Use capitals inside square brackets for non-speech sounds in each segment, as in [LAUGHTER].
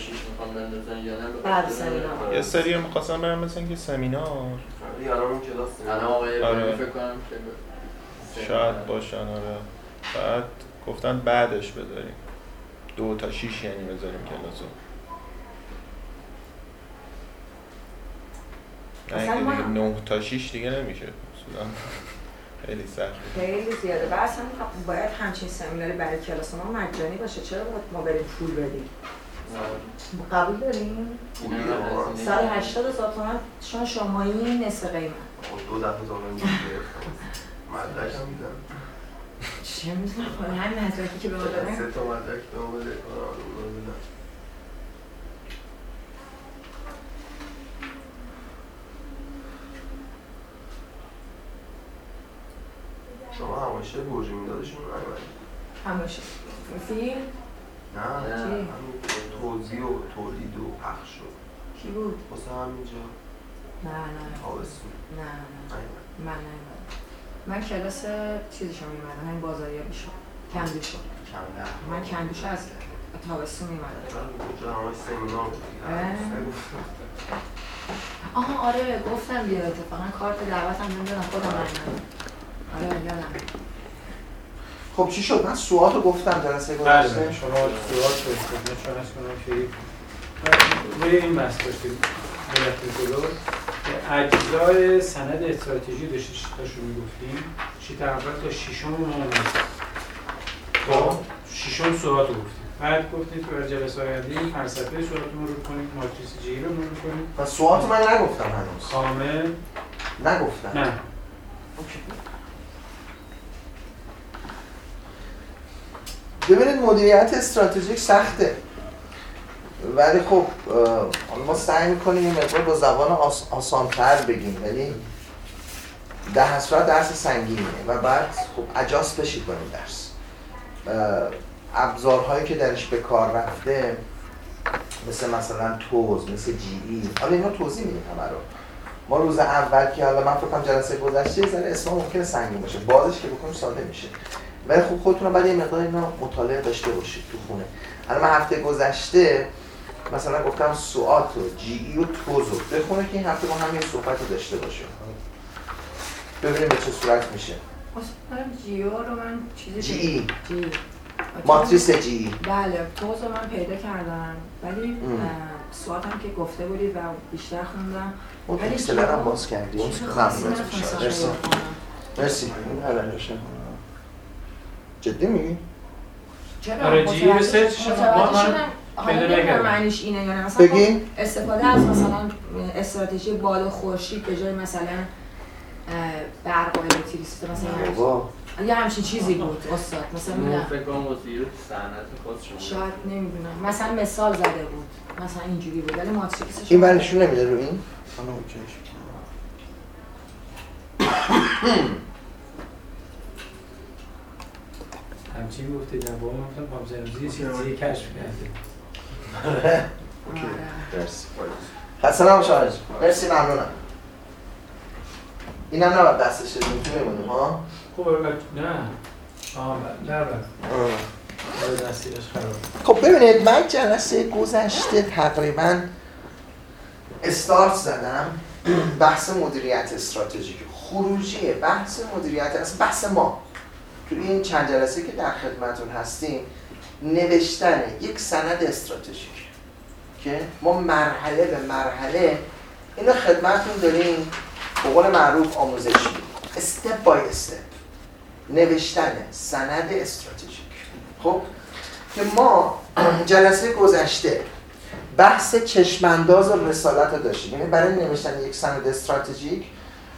شیش می‌خوام بندازن یا نه بعد خاطر- سمینار. یه سری هم می‌خواستم برم مثل اینکه سمینار. آره الان اون کلاس الان آقای آره. فکر کنم که شاید باشن آره. بعد گفتن بعدش بذاریم. دو تا شیش یعنی بذاریم کلاسو. نه دیگه نه تا شیش دیگه نمیشه. خیلی سخت. خیلی زیاده. و اصلا باید همچین سمیناری برای کلاس ما مجانی باشه. چرا باید ما بریم پول بدیم؟ قبول داریم؟ سال 80 هزار تومن چون شمایی نصف قیمت. دو زامن گرفتم مدرک هم میدم. چه می‌دونم خب همین مدرکی که به ما دادن. سه تا مدرک به ما بده. شما همایشه برج میدادشون همشه فیلم نه نه. توضیح و تولید و پخش و کی بود؟ واسه همینجا. نه نه تابستون نه نه. من نیومدم من کلاس چیزشو میمدم همین بازاریابی شد کندوشو. نه من کندوش از تابستون میمدم. آها آره گفتم بیا اتفاقا کارت دعوتم نمی‌دونم خودم آره یادم خب چی شد؟ من سوات رو گفتم جلسه بله گذشته شما سوال شدید چون از کنم که روی این بحث داشتیم ملت جلو. اجزای سند استراتژی داشتی تاشو می‌گفتیم. چی تقریبا تا شیشم ما اومد خب شیشم سوات رو گفتیم. بعد گفتیم که برای جلسه آینده این فلسفه سوات رو مرور کنیم ماتریس جی رو مرور کنیم و سوات من نگفتم هنوز. کامل نگفتم. نه. ببینید مدیریت استراتژیک سخته. ولی خب ما سعی می‌کنیم یه مقدار با زبان آس آسانتر بگیم. ولی در هر صورت درس سنگینیه و بعد خب اجاست بشید با این درس. ابزارهایی که درش به کار رفته مثل مثلا توز مثل جی ای حالا اینا توضیح میدیم همه رو. ما روز اول که حالا من فکر کنم جلسه گذشته یه ذره اسم ممکنه سنگین باشه. بازش که بکنیم ساده میشه. ولی خب خودتون هم باید یه مقدار اینا مطالعه داشته باشید تو خونه. الان من هفته گذشته مثلا گفتم سوات و جی ای و توزو بخونه که این هفته با هم یه صحبت رو داشته باشیم. ببینیم به چه صورت میشه. اصلا جیو رو من چیزی جی ای جی ماتریس جی ای بله توز رو من پیدا کردم. ولی سوات هم که گفته بودید و بیشتر خوندم. اون ولی اکسلر هم باز کردیم شد. مرسی. مرسی. جدی میگی؟ چرا آره، من شدم. حالا نمی‌دونم. معنیش اینه یا نه مثلا بگی؟ خب استفاده از مثلا استراتژی باد خورشید به جای مثلا برق و الکتریسیته مثلا بابا یه همچین چیزی بود استاد مثلا میگم فکر کنم وزیر صنعت خود شما شاید نمی‌دونم مثلا مثال زده بود مثلا اینجوری بود ولی ماتریکسش این برنشون نمیده رو این؟ حالا اوکیش. [CLEARS THROAT] همچین گفته جواب من گفتم پامزرمزی چیزی کشف کرده. آره. [LAUGHS] مرسی. خسته نباش آرش مرسی ممنونم. اینم نباید دستش شدیم تو میمونیم ها؟ خب نه. آه نه خب ببینید من جلسه گذشته تقریبا استارت زدم. [CLEARS THROAT] بحث مدیریت استراتژیک. خروجی بحث مدیریت اصلا بحث ما. تو این چند جلسه که در خدمتون هستیم نوشتن یک سند استراتژیک که ما مرحله به مرحله اینو خدمتون داریم به قول معروف آموزش میدیم. استپ بای استپ نوشتن سند استراتژیک. خب؟ که ما جلسه گذشته بحث چشمانداز و رسالت رو داشتیم. یعنی برای نوشتن یک سند استراتژیک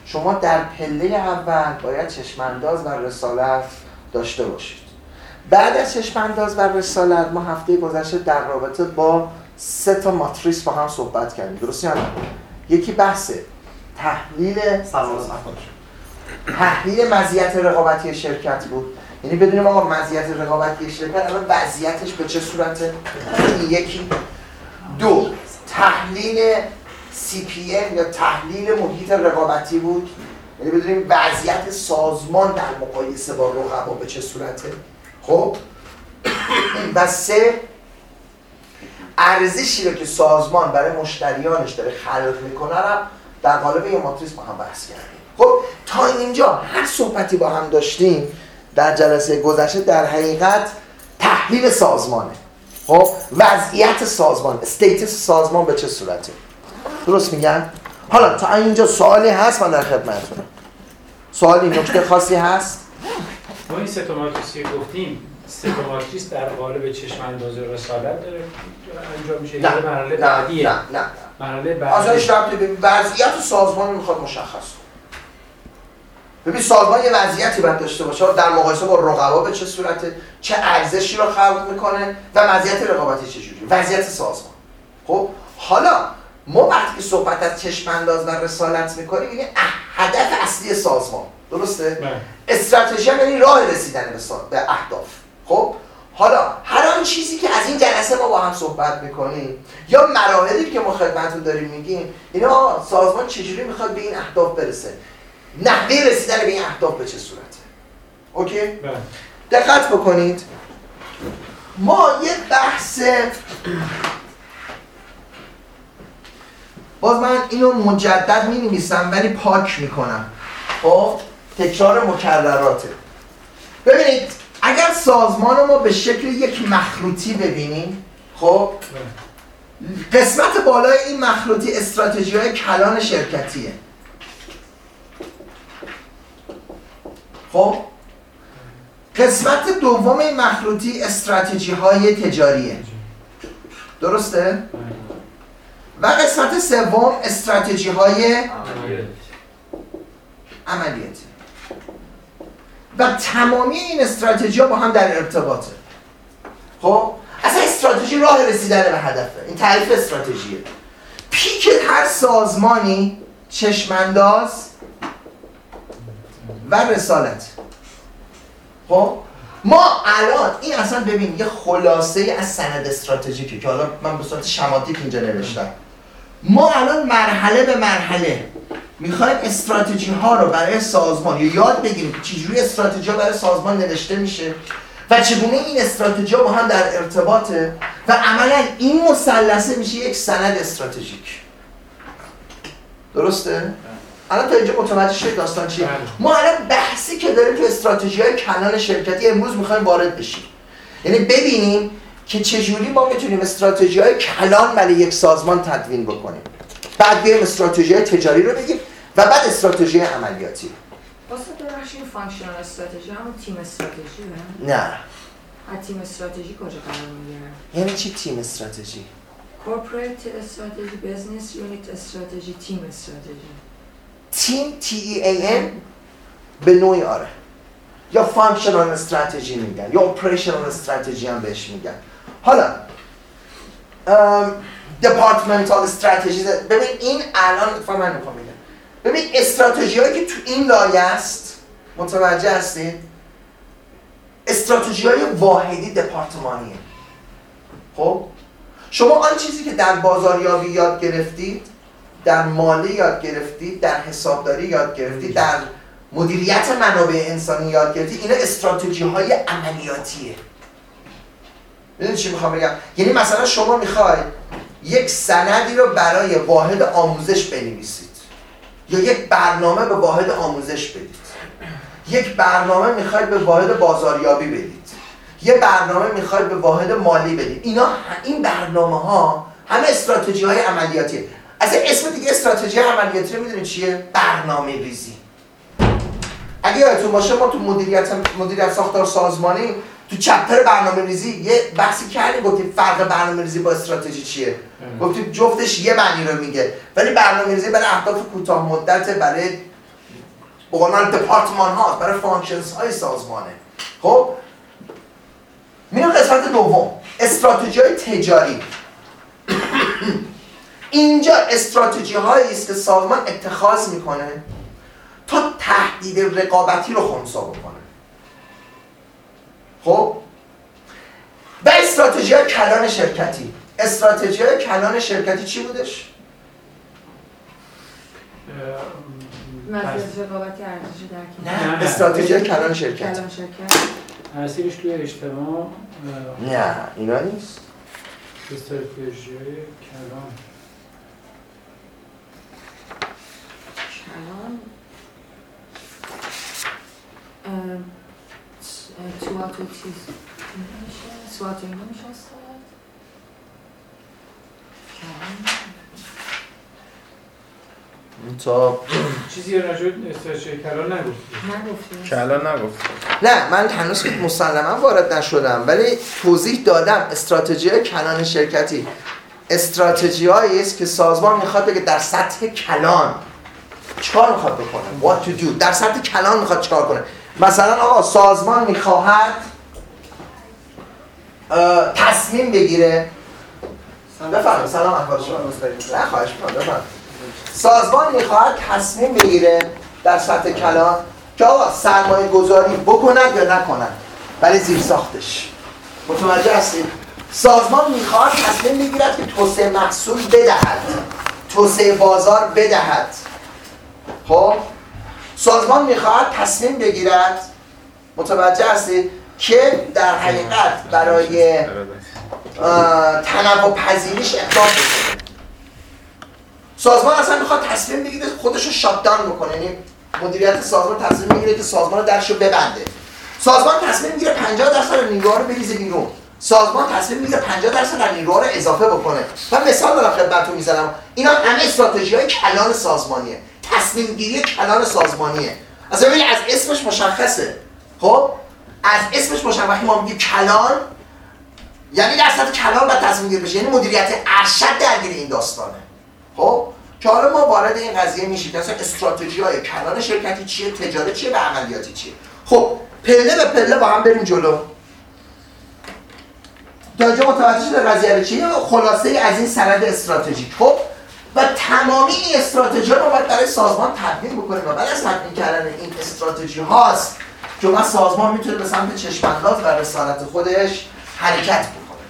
شما در پله اول باید چشمانداز و رسالت داشته باشید. بعد از چشمانداز و رسالت ما هفته گذشته در رابطه با سه تا ماتریس با هم صحبت کردیم. درست یا نه؟ یکی بحث تحلیل تحلیل مزیت رقابتی شرکت بود. یعنی بدونیم آقا مزیت رقابتی شرکت الان وضعیتش به چه صورته؟ یکی دو تحلیل CPM یا تحلیل محیط رقابتی بود؟ یعنی بدونیم وضعیت سازمان در مقایسه با رقبا به چه صورته؟ خب؟ و سه ارزشی رو که سازمان برای مشتریانش داره خلق می‌کنه رو در قالب یه ماتریس با هم بحث کردیم. خب تا اینجا هر صحبتی با هم داشتیم در جلسه گذشته در حقیقت تحلیل سازمانه. خب وضعیت سازمان استیتس سازمان به چه صورته؟ درست میگم؟ حالا تا اینجا سوالی هست من در خدمتتونم سوالی نکته خاصی هست؟ ما این سه تا ماتریسی گفتیم. سه تا ماتریس در قالب چشم انداز رسالت داره. انجام میشه نه مرحله نه بعدیه. نه نه. مرحله بعدی. ربطی به وضعیت سازمان می‌خواد مشخص کنه. ببین سازمان یه وضعیتی باید داشته باشه. در مقایسه با رقبا به چه صورته چه ارزشی رو خلق می‌کنه و وضعیت رقابتی چجوری وضعیت سازمان. خب حالا ما وقتی که صحبت از چشم انداز و رسالت می‌کنیم یعنی هدف اصلی سازمان. درسته؟ بله. استراتژی یعنی راه رسیدن به اهداف. خب؟ حالا هر آن چیزی که از این جلسه ما با هم صحبت می‌کنیم یا مراحلی که ما خدمتتون داریم میگیم اینا سازمان چجوری می‌خواد به این اهداف برسه؟ نحوه رسیدن به این اهداف به چه صورته؟ اوکی؟ بله. دقت بکنید. ما یه بحث باز من اینو مجدد می نویسم ولی پاک می‌کنم. خب تکرار مکرراته. ببینید اگر سازمان ما به شکل یک مخروطی ببینیم خب قسمت بالای این مخروطی استراتژی های کلان شرکتیه. خب قسمت دوم این مخروطی استراتژی های تجاریه. درسته؟ و قسمت سوم استراتژی های عملیاتی. و تمامی این استراتژی ها با هم در ارتباطه. خب؟ اصلا استراتژی راه رسیدن به هدفه. این تعریف استراتژیه. پیک هر سازمانی چشمانداز و رسالت. خب؟ ما الان این اصلا ببین یه خلاصه از سند استراتژیکه که حالا من به صورت شماتیک اینجا نوشتم. ما الان مرحله به مرحله می‌خوایم استراتژی ها رو برای سازمان یا یاد بگیریم که چجوری استراتژی ها برای سازمان نوشته میشه و چگونه این استراتژی ها با هم در ارتباطه و عملا این مثلثه میشه یک سند استراتژیک درسته؟ الان تا اینجا متوجه شدید داستان چیه؟ بله. ما الان بحثی که داریم تو استراتژی های کلان شرکتی امروز می‌خوایم وارد بشیم یعنی ببینیم که چجوری ما می‌تونیم استراتژی های کلان برای یک سازمان تدوین بکنیم؟ بعد بیایم استراتژی تجاری رو بگیم و بعد استراتژی عملیاتی واسه ببخشید functional strategy همون team strategy نه؟ team strategy کجا قرار می‌گیره؟ یعنی چی team strategy؟ corporate strategy business unit strategy team strategy. team E A M به نوعی آره. یا functional strategy میگن یا operational strategy هم بهش میگن. حالا departmental strategy ببین این الان اتفاقا من می‌خوام بگم. ببین استراتژی هایی که تو این لایه است متوجه هستید استراتژی های واحدی دپارتمانیه خب؟ شما آن چیزی که در بازاریابی یاد گرفتید در مالی یاد گرفتید در حسابداری یاد گرفتید در مدیریت منابع انسانی یاد گرفتید اینا استراتژی های عملیاتیه. می‌دونی چی می‌خوام بگم؟ یعنی مثلا شما می‌خواید یک سندی رو برای واحد آموزش بنویسید. یا یک برنامه به واحد آموزش بدید. یک برنامه می‌خواید به واحد بازاریابی بدید. یه برنامه می‌خواید به واحد مالی بدید. اینا این برنامه ها همه استراتژی های عملیاتیه اصلا اسم دیگه استراتژی عملیاتی رو می‌دونید چیه؟ برنامه ریزی. اگه یادتون باشه ما تو مدیریت مدیریت ساختار سازمانی تو چپتر برنامه ریزی یه بحثی کردیم گفتیم فرق برنامه ریزی با استراتژی چیه؟ گفتیم جفتش یه معنی رو میگه ولی برنامه ریزی برای اهداف کوتاه مدت برای به قول من دپارتمان ها برای functions های سازمانه. خب؟ میرم قسمت دوم استراتژی های تجاری. [CLEARS THROAT] اینجا استراتژی هایی است که سازمان اتخاذ می‌کنه تا تهدید رقابتی رو خونسا بکنه. خب؟ و استراتژی های کلان شرکتی. استراتژی های کلان شرکتی چی بودش؟ مزیت رقابتی ارزشی در کنار. نه،. استراتژی کلان شرکتی کلان شرکت. تاثیرش توی اجتماع نه اینا نیست. استراتژی کلان. کلان. توات و چیز سوات استاد کلان تا چیزی راجع به استراتژی کلان نگفتی. نگفتیم کلان نگفت نه من هنوز که مسلما وارد نشدم ولی توضیح دادم استراتژی کلان شرکتی. استراتژی است که سازمان می‌خواد بگه در سطح کلان چیکار می‌خواد بکنه؟ What to do در سطح کلان می‌خواد چیکار کنه؟ مثلا آقا سازمان می‌خواهد اه، تصمیم بگیره. بفرمایید. سلام احوال شما نه خواهش بفرمایید. سازمان می‌خواهد تصمیم بگیره در سطح کلان که آقا سرمایه گذاری بکند یا نکند ولی زیر ساختش. متوجه هستید؟ سازمان می‌خواهد تصمیم بگیرد که توسعه محصول بدهد توسعه بازار بدهد. خب؟ سازمان می‌خواهد تصمیم بگیرد متوجه هستید که در حقیقت برای تنوع پذیریش اقدام بکنه. سازمان اصلا می‌خواد تصمیم بگیره خودش رو شاتدان بکنه. یعنی مدیریت سازمان تصمیم می‌گیره که سازمان درش رو ببنده. سازمان تصمیم می‌گیره 50 درصد نیروها رو بریزه بیرون. سازمان تصمیم می‌گیره 50 درصد نیروها رو اضافه بکنه. من مثال دارم خدمتتون می‌زنم. اینا همه استراتژی های کلان سازمانیه. تصمیم گیری کلان سازمانیه. اصلا ببینید از اسمش مشخصه. خب؟ از اسمش مشخصه. وقتی ما میگیم کلان یعنی در سطح کلان باید تصمیم گیری بشه. یعنی مدیریت ارشد درگیر این داستانه. خب؟ که حالا ما وارد این قضیه میشیم. اصلا استراتژی های کلان شرکتی چیه؟ تجارت چیه؟ و عملیاتی چیه؟ خب پله به پله با هم بریم جلو. تا اینجا متوجه شده قضیه چیه؟ خلاصه از این سند استراتژیک. خب؟ و تمامی این استراتژی رو باید برای سازمان تدوین بکنیم. و بعد از تدوین کردن این استراتژی هاست که من سازمان می‌تونه به سمت چشمانداز و رسالت خودش حرکت بکنه.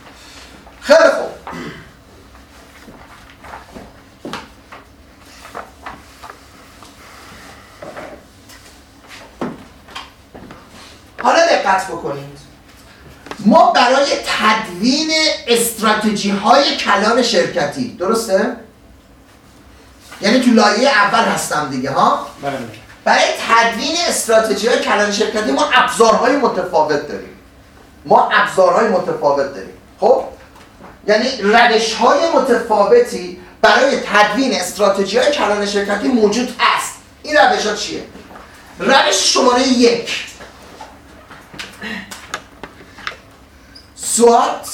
خیلی خوب. حالا دقت بکنید. ما برای تدوین استراتژی های کلان شرکتی درسته؟ یعنی تو لایه اول هستم دیگه ها؟ بله. برای تدوین استراتژی های کلان شرکتی ما ابزارهای متفاوت داریم. ما ابزارهای متفاوت داریم. خب؟ یعنی روش های متفاوتی برای تدوین استراتژی های کلان شرکتی موجود هست. این روش ها چیه؟ روش شماره یک. سوات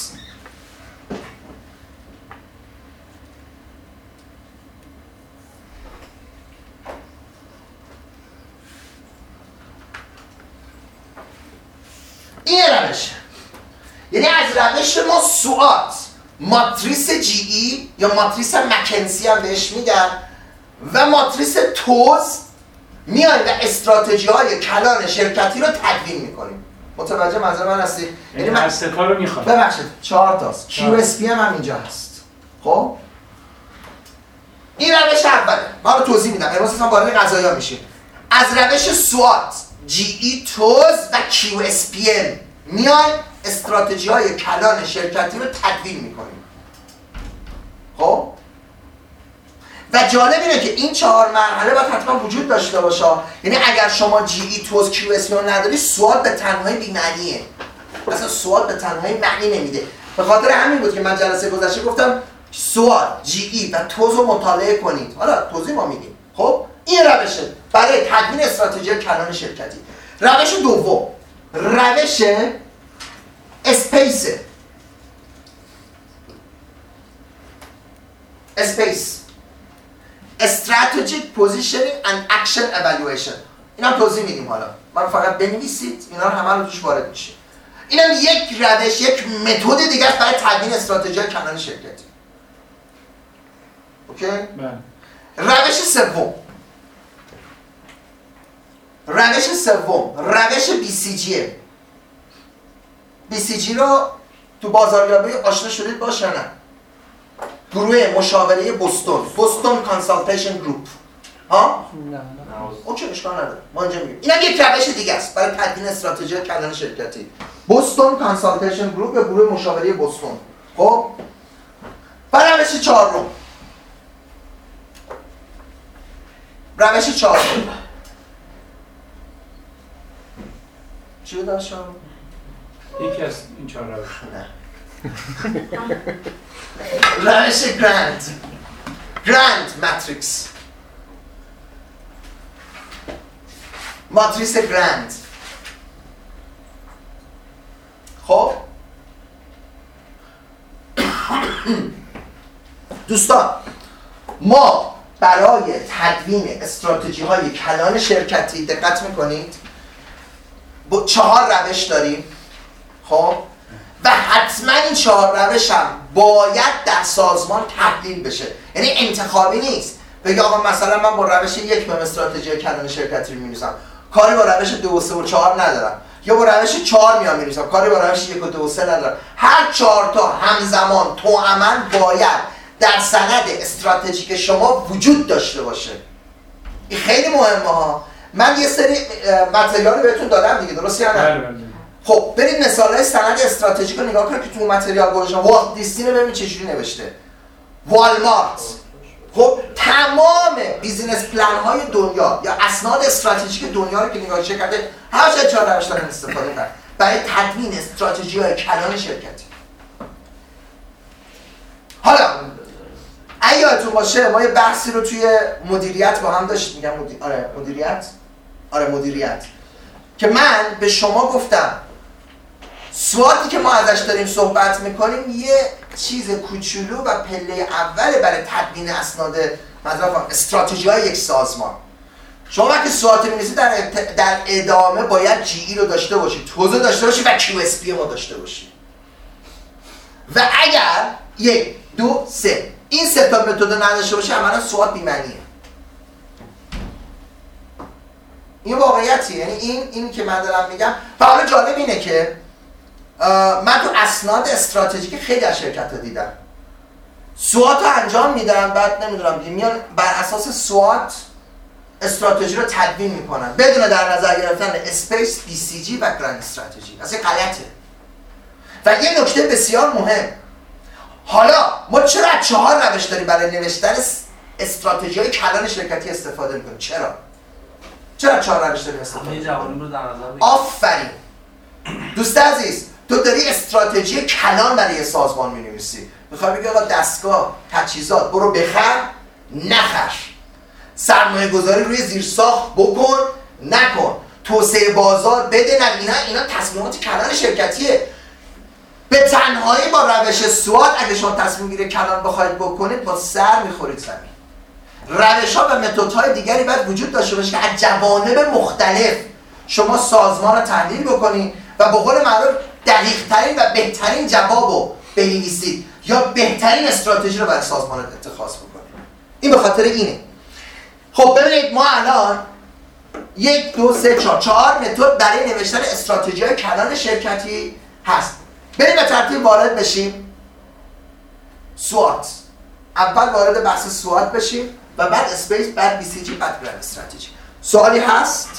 این روشه یعنی از روش ما سوات ماتریس جی ای یا ماتریس مکنسی هم بهش میگن و ماتریس توز میایم و استراتژی های کلان شرکتی رو تدوین می‌کنیم. متوجه منظور من هستی؟ یعنی یعنی من ستا رو می‌خواد ببخشید چهار تاست. چهار. QSP هم, هم اینجا هست. خب؟ این روش اوله. من رو توضیح میدم. امروز اصلا وارد قضایا میشیم. از روش سوات GE توز و QSPL میایم استراتژی های کلان شرکتی رو تدوین می‌کنیم خب؟ و جالب اینه که این چهار مرحله باید حتما وجود داشته باشه. یعنی اگر شما G TOWS QS نداری SWOT به تنهایی بی‌معنیه. اصلا SWOT به تنهایی معنی نمیده. به خاطر همین بود که من جلسه گذشته گفتم SWOT GE و TOWS رو مطالعه کنید. حالا توضیح ما میدیم خب؟ این روشه. برای تدوین استراتژی کلان شرکتی. روش دوم. روش SPACE. SPACE. Strategic Positioning and Action Evaluation اینا هم توضیح میدیم حالا. من فقط بنویسید اینا رو همه رو توش وارد میشه اینم یک روش یک متد دیگه است برای تدوین استراتژی کلان شرکتی. OK؟ بله. روش سوم. روش سوم روش BCG BCG رو تو بازاریابی آشنا شدید باشه نه؟ گروه مشاوره بوستون Boston Consultation Group. ها؟ OK اشکال نداره. ما اینجا میگیم. اینم یک روش دیگه است. برای تدوین استراتژی کلان شرکتی. Boston Consultation Group یا گروه مشاوره بوستون. خب؟ و روش چهارم. روش چهارم. داشتم؟ یکی از این چهار روش. روش گرند گرند ماتریکس. ماتریس گرند خب؟ دوستان ما برای تدوین استراتژی های کلان شرکتی دقت می‌کنید؟ با چهار روش داریم. خب؟ و حتما این چهار روش هم باید در سازمان تبدیل بشه. یعنی انتخابی نیست. بگه آقا مثلا من با روش یک به استراتژی کلان شرکتی رو می‌نویسم. کاری با روش دو و سه و چهار ندارم. یا با روش چهار میام می‌نویسم. کاری با روش یک و دو و سه ندارم. هر چهار تا همزمان تو باید در سند استراتژیک شما وجود داشته باشه. این خیلی مهمه ها. من یه سری material بهتون دادم دیگه درست یا نه؟ بله بله. خب برید مثال های سند استراتژیک رو نگاه کنید که تو material گذاشتم والت دیسنی رو ببینید چجوری نوشته. والمارت خب تمام business plan های دنیا یا اسناد استراتژیک دنیا رو که نگاه کرده هر چهار دارن استفاده کرد برای تدوین استراتژی های کلان شرکتی حالا اگه یادتون باشه ما یه بحثی رو توی مدیریت با هم داشتیم. میگم مدیر... آره مدیریت. آره مدیریت. که من به شما گفتم SWOT ی که ما ازش داریم صحبت می‌کنیم یه چیز کوچولو و پله اول برای تدوین اسناد مثلا استراتژی های یک سازمان. شما وقتی SWOT می‌نویسید در, در ادامه باید GE رو داشته باشید TOWS داشته باشید و QSPM داشته باشید. و اگر یک دو سه این سه تا متد نداشته باشه عملا SWOT بی‌معنیه. این واقعیتی یعنی این این که من دارم میگم. و حالا جالب اینه که من تو اسناد استراتژیک خیلی از شرکت ها دیدم. SWOT رو انجام میدن بعد نمی‌دونم میان بر اساس SWOT استراتژی رو تدوین می‌کنن. بدون در نظر گرفتن SPACE BCG و grand strategy اصلا غلطه. و یه نکته بسیار مهم. حالا ما چرا چهار روش داریم برای نوشتن استراتژی های کلان شرکتی استفاده می‌کنیم؟ چرا؟ چرا چهار روش داریم استفاده همه جوانیم رو در نظر بگیر. آفرین. دوست عزیز تو داری استراتژی کلان برای سازمان می نویسی می‌خوای بگی آقا دستگاه تجهیزات برو بخر نخر. سرمایه گذاری روی زیرساخت بکن نکن. توسعه بازار بده نه اینا اینا تصمیمات کلان شرکتیه. به تنهایی با روش سوات اگه شما تصمیم گیری کلان بخواید بکنید با سر می‌خورید زمین. روش ها و متد های دیگری باید وجود داشته باشه که از جوانب مختلف شما سازمان رو تحلیل بکنید و به قول معروف دقیق و بهترین جواب رو بنویسید یا بهترین استراتژی رو برای سازمان اتخاذ بکنید این به خاطر اینه. خب ببینید ما الان یک دو سه چهار چهار متد برای نوشتن استراتژی های کلان شرکتی هست. بریم به ترتیب وارد بشیم. SWOT. اول وارد بحث SWOT بشیم. و بعد SPACE بعد BCG بعد grand strategy. سوالی هست؟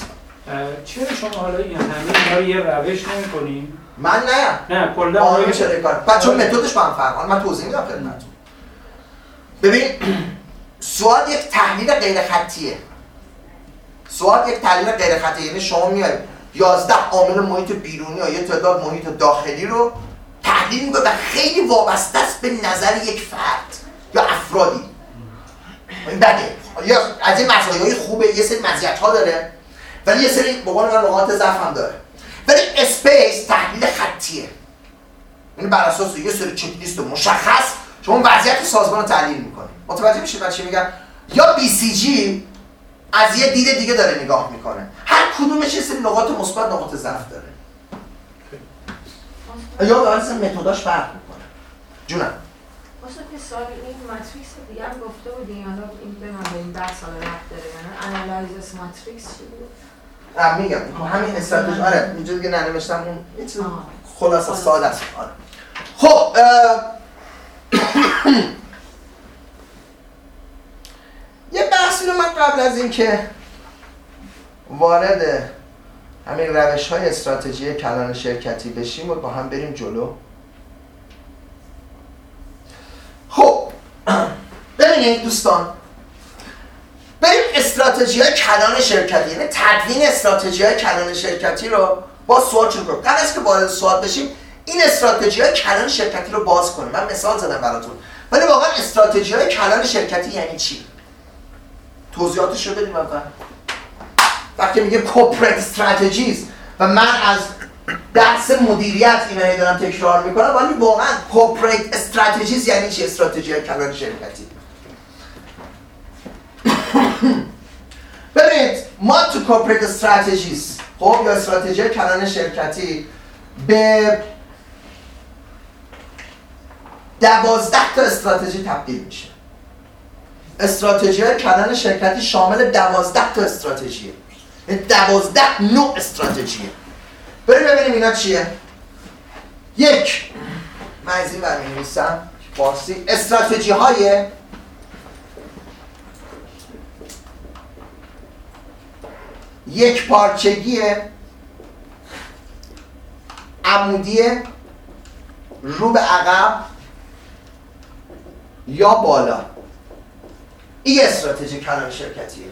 چرا شما حالا این همه اینا رو یه روش نمی‌کنین؟ من نه. نه کلا روش- میشه کار. بعد چون متدش با هم فرق من توضیح میدم خدمتتون. ببین سواد یک تحلیل غیر خطیه سواد یک تحلیل غیر خطیه یعنی شما میاید 11 عامل محیط بیرونی یا یه تعداد محیط داخلی رو تحلیل می‌کنه و خیلی وابسته است به نظر یک فرد یا افرادی. این بده یا از این مزایای خوبه؟ یه سری مزیت ها داره. ولی یه سری به قول من نقاط ضعف هم داره. ولی اسپیس تحلیل خطیه. یعنی بر اساس یه سری چک لیست مشخص شما وضعیت سازمان رو تحلیل می‌کنید متوجه میشید من چی میگم؟ یا بی سی جی از یه دید دیگه داره نگاه می‌کنه. هر کدومش یه سری نقاط مثبت نقاط ضعف داره. یا به اساس متداش فرق می‌کنه؟ جونم. واسه که سال این ماتریکس دیگه هم گفته بودین حالا این به من به این بحث حالا رفت داره یعنی انالایزس ماتریکس چی بود؟ میگم. خب همین استراتژی. آره اینجا دیگه ننوشتم. اون یه چیز آه. خلاصه ساده است. آره. خب [COUGHS] یه بحثی رو من قبل از اینکه وارد همین روش های استراتژی کلان شرکتی بشیم و با هم بریم جلو. خب ببینید دوستان بریم استراتژی های کلان شرکتی یعنی تدوین استراتژی های کلان شرکتی رو با سوال شروع کنیم قبل از که وارد سوال بشیم این استراتژی های کلان شرکتی رو باز کنیم. من مثال زدم براتون. ولی واقعا استراتژی های کلان شرکتی یعنی چی؟ توضیحاتش رو بدیم اول. وقتی میگه corporate strategies و من از درس مدیریت اینا دارم تکرار می‌کنم ولی واقعا corporate strategies یعنی چی؟ استراتژی کلان شرکتی. [COUGHS] ببینید ما تو corporate strategies خب یا استراتژی کلان شرکتی به دوازده تا استراتژی تبدیل میشه. استراتژی کلان شرکتی شامل دوازده تا استراتژیه. یعنی دوازده نوع استراتژیه. بریم ببینیم اینا چیه. یک. من از این برمی نویسم فارسی. استراتژی های یک پارچگی عمودی رو به عقب یا بالا. این استراتژی کلان شرکتیه.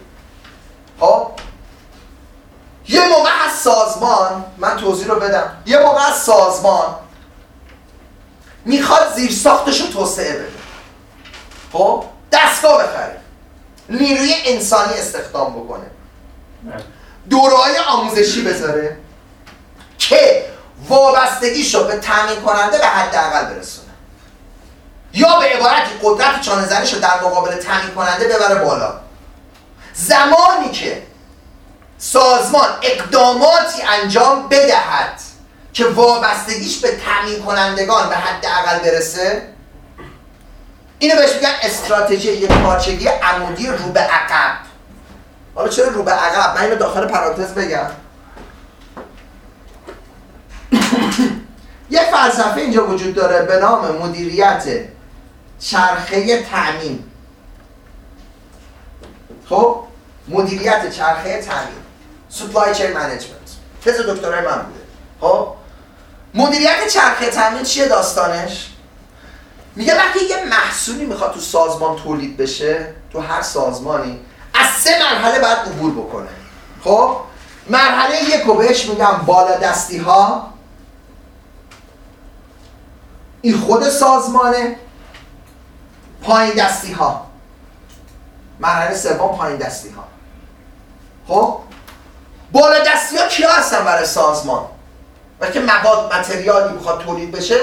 یه موقع از سازمان من توضیح رو بدم. یه موقع از سازمان می‌خواد زیر ساختش رو توسعه بده. خب؟ دستگاه بخره. نیروی انسانی استخدام بکنه. دورهای آموزشی بذاره که وابستگیشو به تامین کننده به حداقل برسونه. یا به عبارتی قدرت چانه زنیش رو در مقابل تامین کننده ببره بالا. زمانی که سازمان اقداماتی انجام بدهد که وابستگیش به تامین کنندگان به حداقل برسه. اینو بهش میگن استراتژی یک پارچگی عمودی رو به عقب. حالا چرا رو به عقب؟ من اینو داخل پرانتز بگم. [COUGHS] یه فلسفه اینجا وجود داره به نام مدیریت چرخه تأمین خب؟ مدیریت چرخه تأمین supply chain management. تز دکترای من بوده. خب؟ مدیریت چرخه تأمین چیه داستانش؟ میگه وقتی یه محصولی می‌خواد تو سازمان تولید بشه تو هر سازمانی از سه مرحله باید عبور بکنه. خب؟ مرحله یک رو بهش میگم بالا دستی ها این خود سازمانه. پایین دستی ها مرحله سوم پایین دستی ها خب؟ بالا دستی ها کیا هستن برای سازمان؟ وقتی مواد متریالی می‌خواد تولید بشه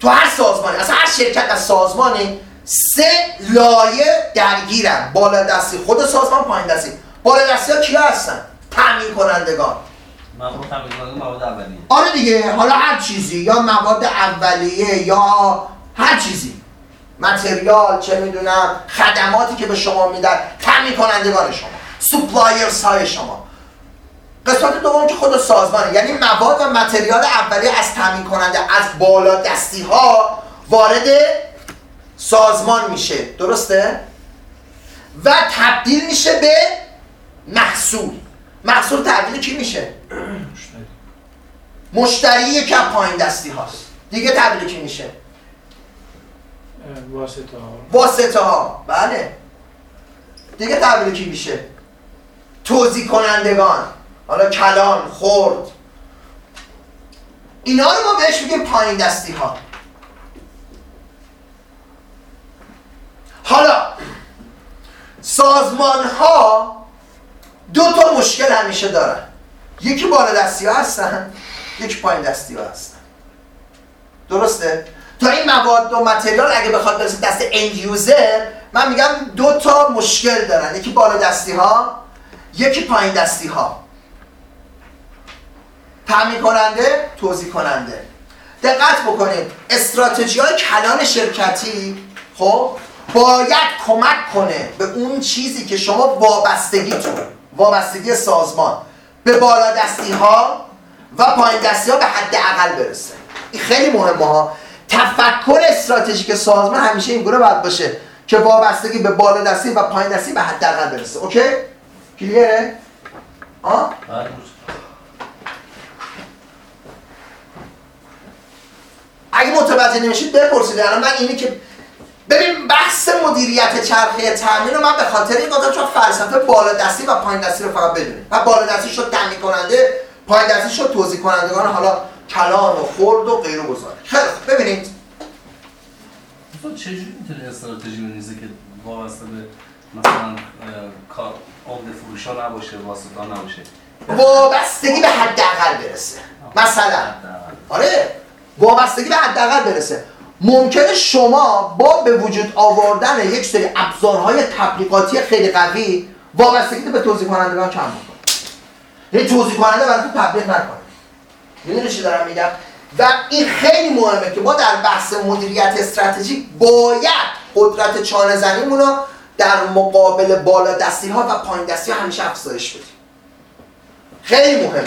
تو هر سازمانی اصلا هر شرکت از سازمانی سه لایه درگیرن. بالا دستی خود سازمان پایین دستی. بالا دستی ها کیا هستن؟ تامین کنندگان. مواد اولیه. آره دیگه حالا هر چیزی یا مواد اولیه یا هر چیزی. متریال چه می‌دونم خدماتی که به شما میدن تامین کنندگان شما. سوپلایرز های شما. قسمت دوم که خود سازمانه یعنی مواد و متریال اولیه از تامین کننده از بالا دستی ها وارد سازمان میشه درسته؟ و تبدیل میشه به محصول محصول تبدیل کی میشه؟ مشتری که پایین دستی هاست دیگه تبدیل کی میشه؟ واسطه ها واسطه ها بله دیگه تبدیل کی میشه؟ توضیح کنندگان حالا کلان خورد اینا رو ما بهش میگیم پایین دستی ها حالا سازمان ها دو تا مشکل همیشه دارن. یکی بالا دستی ها هستن یکی پایین دستی ها هستن. درسته؟ تا این مواد و متریال اگه بخواد برسه دست اند یوزر من میگم دو تا مشکل دارن. یکی بالا دستی ها یکی پایین دستی ها تعمین کننده توضیح کننده دقت بکنید استراتژی های کلان شرکتی خب باید کمک کنه به اون چیزی که شما وابستگیتون وابستگی سازمان به بالا دستی ها و پایین دستی ها به حد اقل برسه. این خیلی مهمه ها. تفکر استراتژیک سازمان همیشه این گونه باید باشه که وابستگی به بالا دستی و پایین دستی به حد اقل برسه. اوکی؟ کلیره آه بعد اگه متوجه نمیشید بپرسید. الان من اینی که ببین بحث مدیریت چرخه تامین رو من به خاطر این گفتم چون فلسفه بالا دستی و پایین دستی رو فقط بدونیم و بالا دستی شد تامین کننده پایین دستی شد توضیح کنندگان حالا کلان و خرد و غیر و گذار. خیلی خوب، ببینید. تو چجوری می‌تونی استراتژی بنویسی که وابسته به مثلا کار عقد فروش ها نباشه واسطه نباشه؟ وابستگی به حداقل برسه. مثلا. آره. وابستگی به حداقل برسه. ممکنه شما با به وجود آوردن یک سری ابزارهای تبلیغاتی خیلی قوی وابستگی به توضیح کنندگان کم بکنه یعنی توضیح کننده براتون تبلیغ نکنه. می‌دونی چی دارم میگم؟ و این خیلی مهمه که ما در بحث مدیریت استراتژیک باید قدرت چانه زنیمون رو در مقابل بالا دستی ها و پایین دستی ها همیشه افزایش بدیم. خیلی مهمه.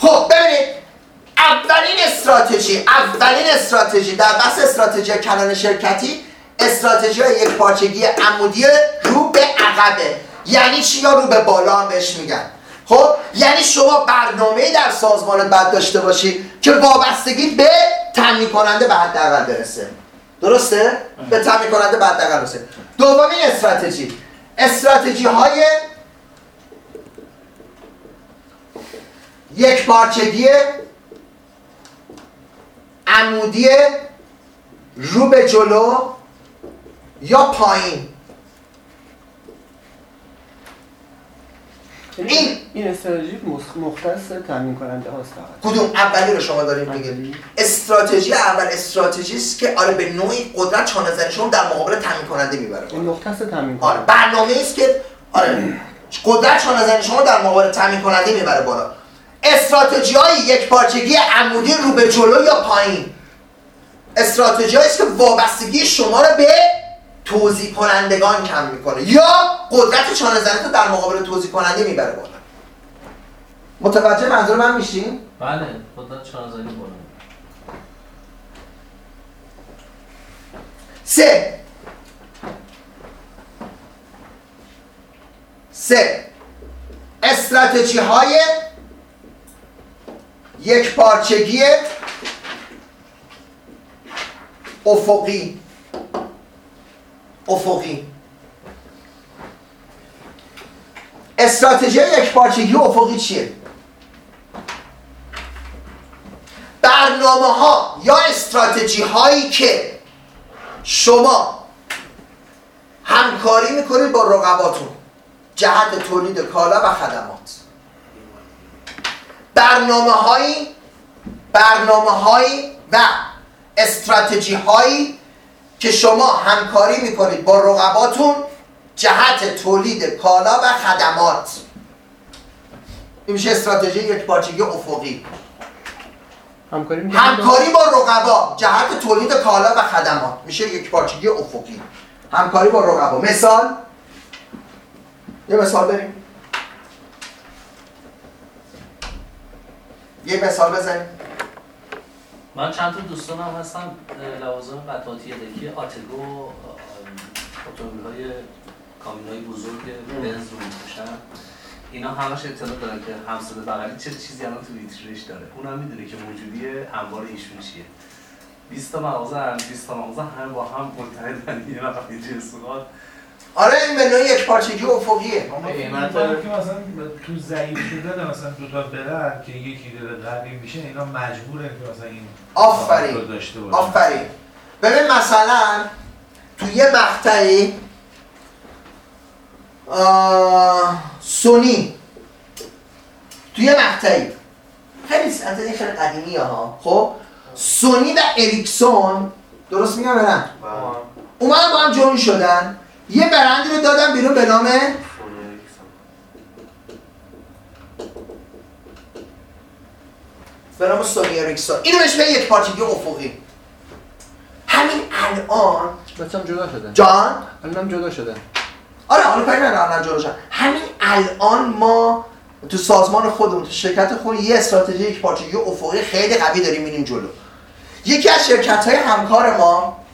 خب ببینید اولین استراتژی اولین استراتژی در بحث استراتژی کلان شرکتی استراتژی یک پارچگی عمودی رو به عقبه. یعنی چی یا رو به بالا هم بهش میگن. خب یعنی شما برنامه در سازمانت باید داشته باشی که وابستگی به تامین کننده به حداقل برسه. درسته؟ به تامین کننده به حداقل برسه. دومین استراتژی. استراتژی های یک پارچگی عمودی رو به جلو یا پایین. این این استراتژی مخ- مختص تامین کننده هاست فقط. کدوم اولی رو شما دارید میگید؟ استراتژی اول استراتژی است که آره به نوعی قدرت چانه زنی شما در مقابل تامین کننده می‌بره. این مختص تامین آره کننده برنامه است که آره قدرت چانه زنی شما در مقابل تامین کننده می‌بره بالا. استراتژی های یک پارچگی عمودی رو به جلو یا پایین؟ استراتژی است که وابستگی شما رو به توضیح کنندگان کم می‌کنه یا قدرت چانه زنی رو در مقابل توضیح کننده می‌بره بالا. متوجه منظور من میشین؟ بله خودت چهارزنی بالا. سه. سه. استراتژی های یک پارچگی افقی. افقی. استراتژی یک پارچگی افقی چیه؟ برنامه ها یا استراتژی هایی که شما همکاری می‌کنید با رقباتون جهت تولید کالا و خدمات. برنامه هایی برنامه هایی و استراتژی هایی که شما همکاری می‌کنید با رقباتون جهت تولید کالا و خدمات. این میشه استراتژی یک پارچگی افقی. همکاری همکاری با رقبا جهت تولید کالا و خدمات. میشه یک پارچگی افقی. همکاری با رقبا. مثال؟ یه مثال بریم. یه مثال بزنیم. من چند تا دوستانم هستن اه، لوازم قطعاتی یدکی آتگو اتومبیل های کامیون های بزرگ بنز رو میپوشن اینا همش اطلاع دارن که همسایه بغلی چه چیزی الان تو ویترینش داره. اونم می‌دونه که موجودی انبار ایشون چیه. 20 تا مغازه هم 20 تا مغازه همه با هم متحدن یه سوال آره این به نوعی یک پارچگی افقیه. مثلا تو ضعیف شدن مثلا دو تا برن که یکی داره قوی میشه اینا مجبورن که مثلا این آفرین. آفرین. ببین مثلا تو یه مقطعی سونی. تو یه مقطعی. خیلی از این خیلی قدیمی ها. خب؟ سونی و اریکسون درست میگم نه؟ اومدن با هم جوین شدن. یه برندی رو دادن بیرون به نام به نام سونی اریکسون اینو بهش به یک پارچگی افقی. همین الان بچه‌م جدا شده. جان؟ الانم جدا شده. آره حالا کاری ندارم الان جلوشم همین الان ما تو سازمان خودمون تو شرکت خودمون یه استراتژی یک پارچگی افقی خیلی قوی داریم میریم جلو. یکی از شرکت های همکار ما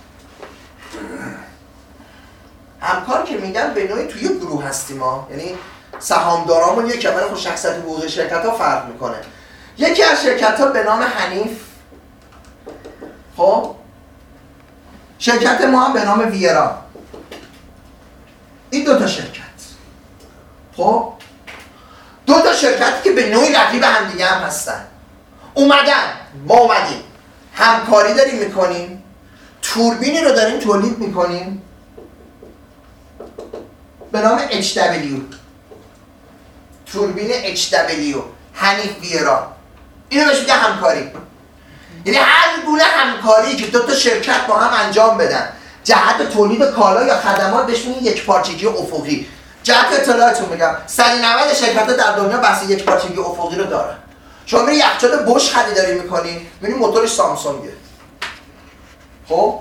همکار که میگن به نوعی توی گروه هستیم ما. یعنی سهامدارامون یکی ولی خب شخصیت حقوقی شرکت ها فرق می‌کنه. یکی از شرکت ها به نام حنیف. خب؟ شرکت ما هم به نام ویرا. این دو تا شرکت. خب؟ دو تا شرکتی که به نوعی رقیب هم دیگه هم هستن. اومدن. ما اومدیم. همکاری داریم می‌کنیم. توربینی رو داریم تولید می‌کنیم. به نام HW توربین HW هنیف ویرا. اینو بهش میگه همکاری. یعنی هر گونه همکاری که دو تا شرکت با هم انجام بدن. جهت تولید کالا یا خدمات بهش میگن یک پارچگی افقی. جهت اطلاعتون میگم. سری 90 شرکت در دنیا بحث یک پارچگی افقی رو دارن شما میری یخچال بوش خریداری می‌کنی میری موتورش سامسونگه. خب؟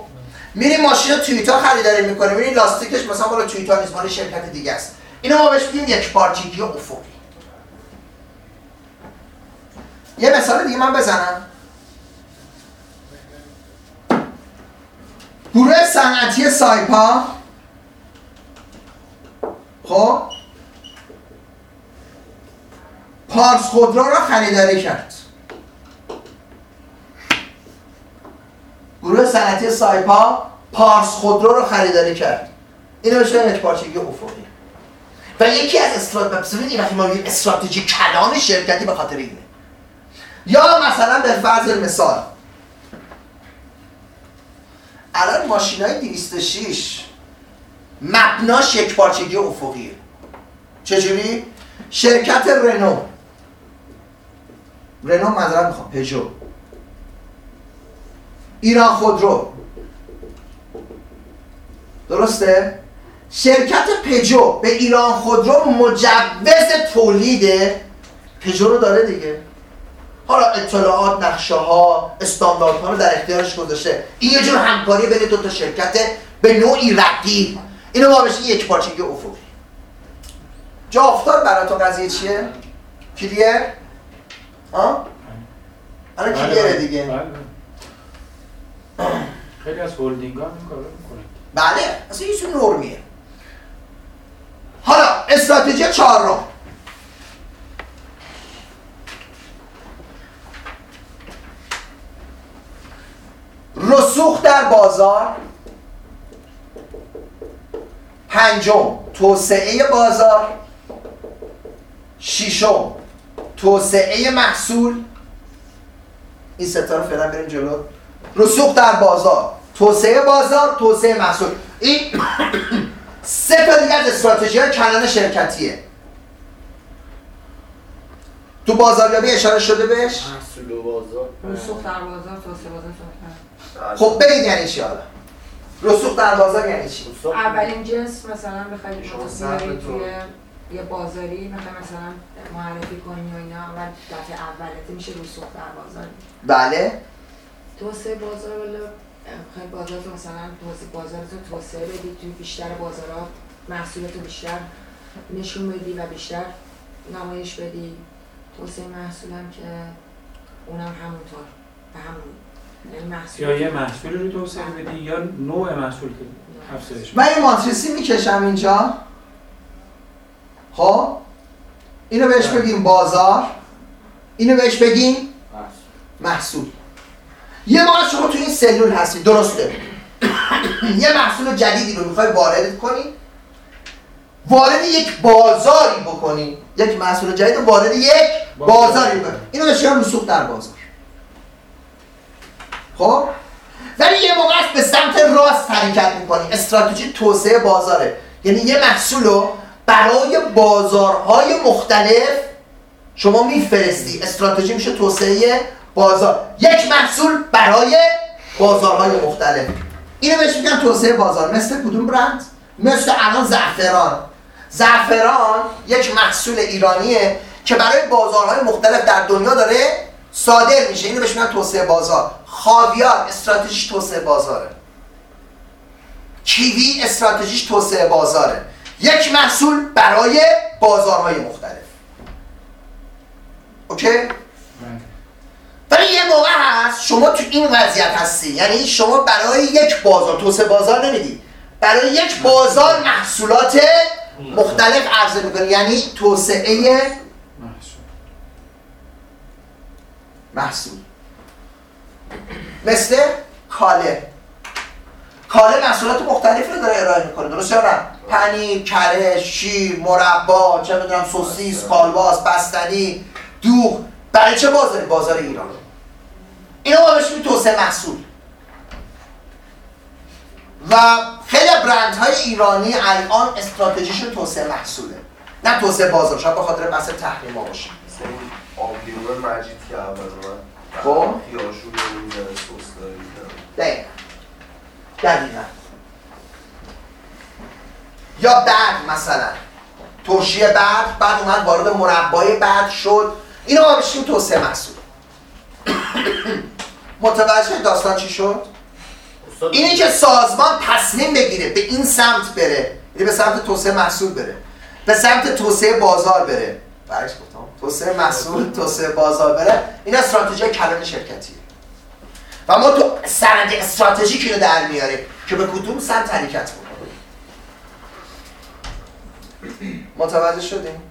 میری ماشین تویوتا خریداری می‌کنی میری لاستیکش مثلا مال تویوتا نیست مال شرکت دیگه است. اینو ما بهش میگیم یک پارچگی افقی. یه مثال دیگه من بزنم. گروه صنعتی سایپا. خب؟ پارس خودرو را خریداری کرد. گروه صنعتی سایپا پارس خودرو را خریداری کرد. اینو بهش یک پارچگی افقی. و یکی از استراتژی وقتی ما میگیم استراتژی کلان شرکتی به خاطر اینه. یا مثلا به فرض مثال الان ماشین های 206 مبناش یک پارچگی افقیه. چجوری؟ شرکت رنو. رنو معذرت می‌خوام پژو. ایران خودرو درسته؟ شرکت پژو به ایران خودرو مجوز تولید پژو رو داره دیگه. حالا اطلاعات نقشه ها استانداردها رو در اختیارش گذاشته. این یه جور همکاری بین دو تا شرکت به نوعی رقیب. اینو ما بهش یک پارچگی افقی. جا افتاد براتون قضیه چیه؟ کلیر؟ ها الان کلیره دیگه. بله. خیلی از هولدینگ ها این کارو می‌کنه بله اصلا یه چیز نرمیه حالا استراتژی چهارم. رسوخ در بازار. پنجم توسعه بازار. ششم توسعه محصول. این ستا رو فعلا بریم جلو. رسوخ در بازار. توسعه بازار توسعه محصول. این سه تا دیگه از استراتژی های کلان شرکتیه. تو بازاریابی اشاره شده بهش؟ محصول و بازار. رسوخ در بازار توسعه بازار خب بگید یعنی چی حالا؟ رسوخ در بازار یعنی چی؟ اولین جنس مثلا بخواید شما. توی یه بازاری مثلا مثلا معرفی کنی و اینا و دفعه اولته میشه رسوخ در بازار. بله. توسعه بازار ولی بخوای بازار تو مثلا توسعه بازار تو توسعه بدی توی بیشتر بازارها محصولتو بیشتر نشون بدی و بیشتر نمایش بدی. توسعه محصول هم که اونم همونطور به همون. یعنی محصول یا یه محصول رو توسعه بدی یا نوع محصول که افزایش من یه ماتریسی می‌کشم اینجا. خب؟ اینو بهش بگیم بازار. اینو بهش بگیم محصول. یه موقع شما تو این سلول هستی درسته. یه محصول جدیدی رو می‌خوای وارد کنی وارد یک بازاری بکنی. یک محصول جدید رو وارد یک بازاری بکنی. اینو بهش رسوخ در بازار. خب؟ ولی یه موقع است به سمت راست حرکت می‌کنی. استراتژی توسعه بازاره. یعنی یه محصول رو برای بازارهای مختلف شما میفرستی. استراتژی میشه توسعه بازار. یک محصول برای بازارهای مختلف. اینو بهش میگن توسعه بازار. مثل کدوم برند؟ مثل الان زعفران. زعفران یک محصول ایرانیه که برای بازارهای مختلف در دنیا داره صادر میشه. اینو بهش میگن توسعه بازار. خاویار استراتژیش توسعه بازاره. کیوی استراتژیش توسعه بازاره. یک محصول برای بازارهای مختلف. اوکی؟ ولی یه موقع هست شما تو این وضعیت هستی. یعنی شما برای یک بازار توسعه بازار نمیدی. برای یک بازار محصولات مختلف عرضه می‌کنی. یعنی توسعه محصول. مثل کاله. کالا محصولات مختلفی رو داره ارائه می‌کنه. درست یا نه؟ پنیر کره شیر مربا چه می‌دونم سوسیس کالباس بستنی دوغ. برای چه بازاری؟ بازار ایران. اینا ما بهش توسعه محصول. و خیلی برندهای ایرانی الان استراتژیشون توسعه محصوله. نه توسعه بازار شاید به خاطر بحث تحریم ها باشه. آبلیمون مجید که اول من خب. خیاشون رو می‌زنه سس داری دقیقا. دقیقا. یا بعد مثلا. ترشی بعد بعد اومد وارد مربای بعد شد. اینا ما بشیم توسعه محصول. متوجه داستان چی شد؟ استاد اینه که سازمان تصمیم بگیره به این سمت بره یعنی به سمت توسعه محصول بره به سمت توسعه بازار بره. برعکس گفتم توسعه محصول توسعه بازار بره این استراتژی کلان شرکتیه. و ما تو سند استراتژیکی رو در میاریم که به کدوم سمت حرکت بکنیم. متوجه شدیم؟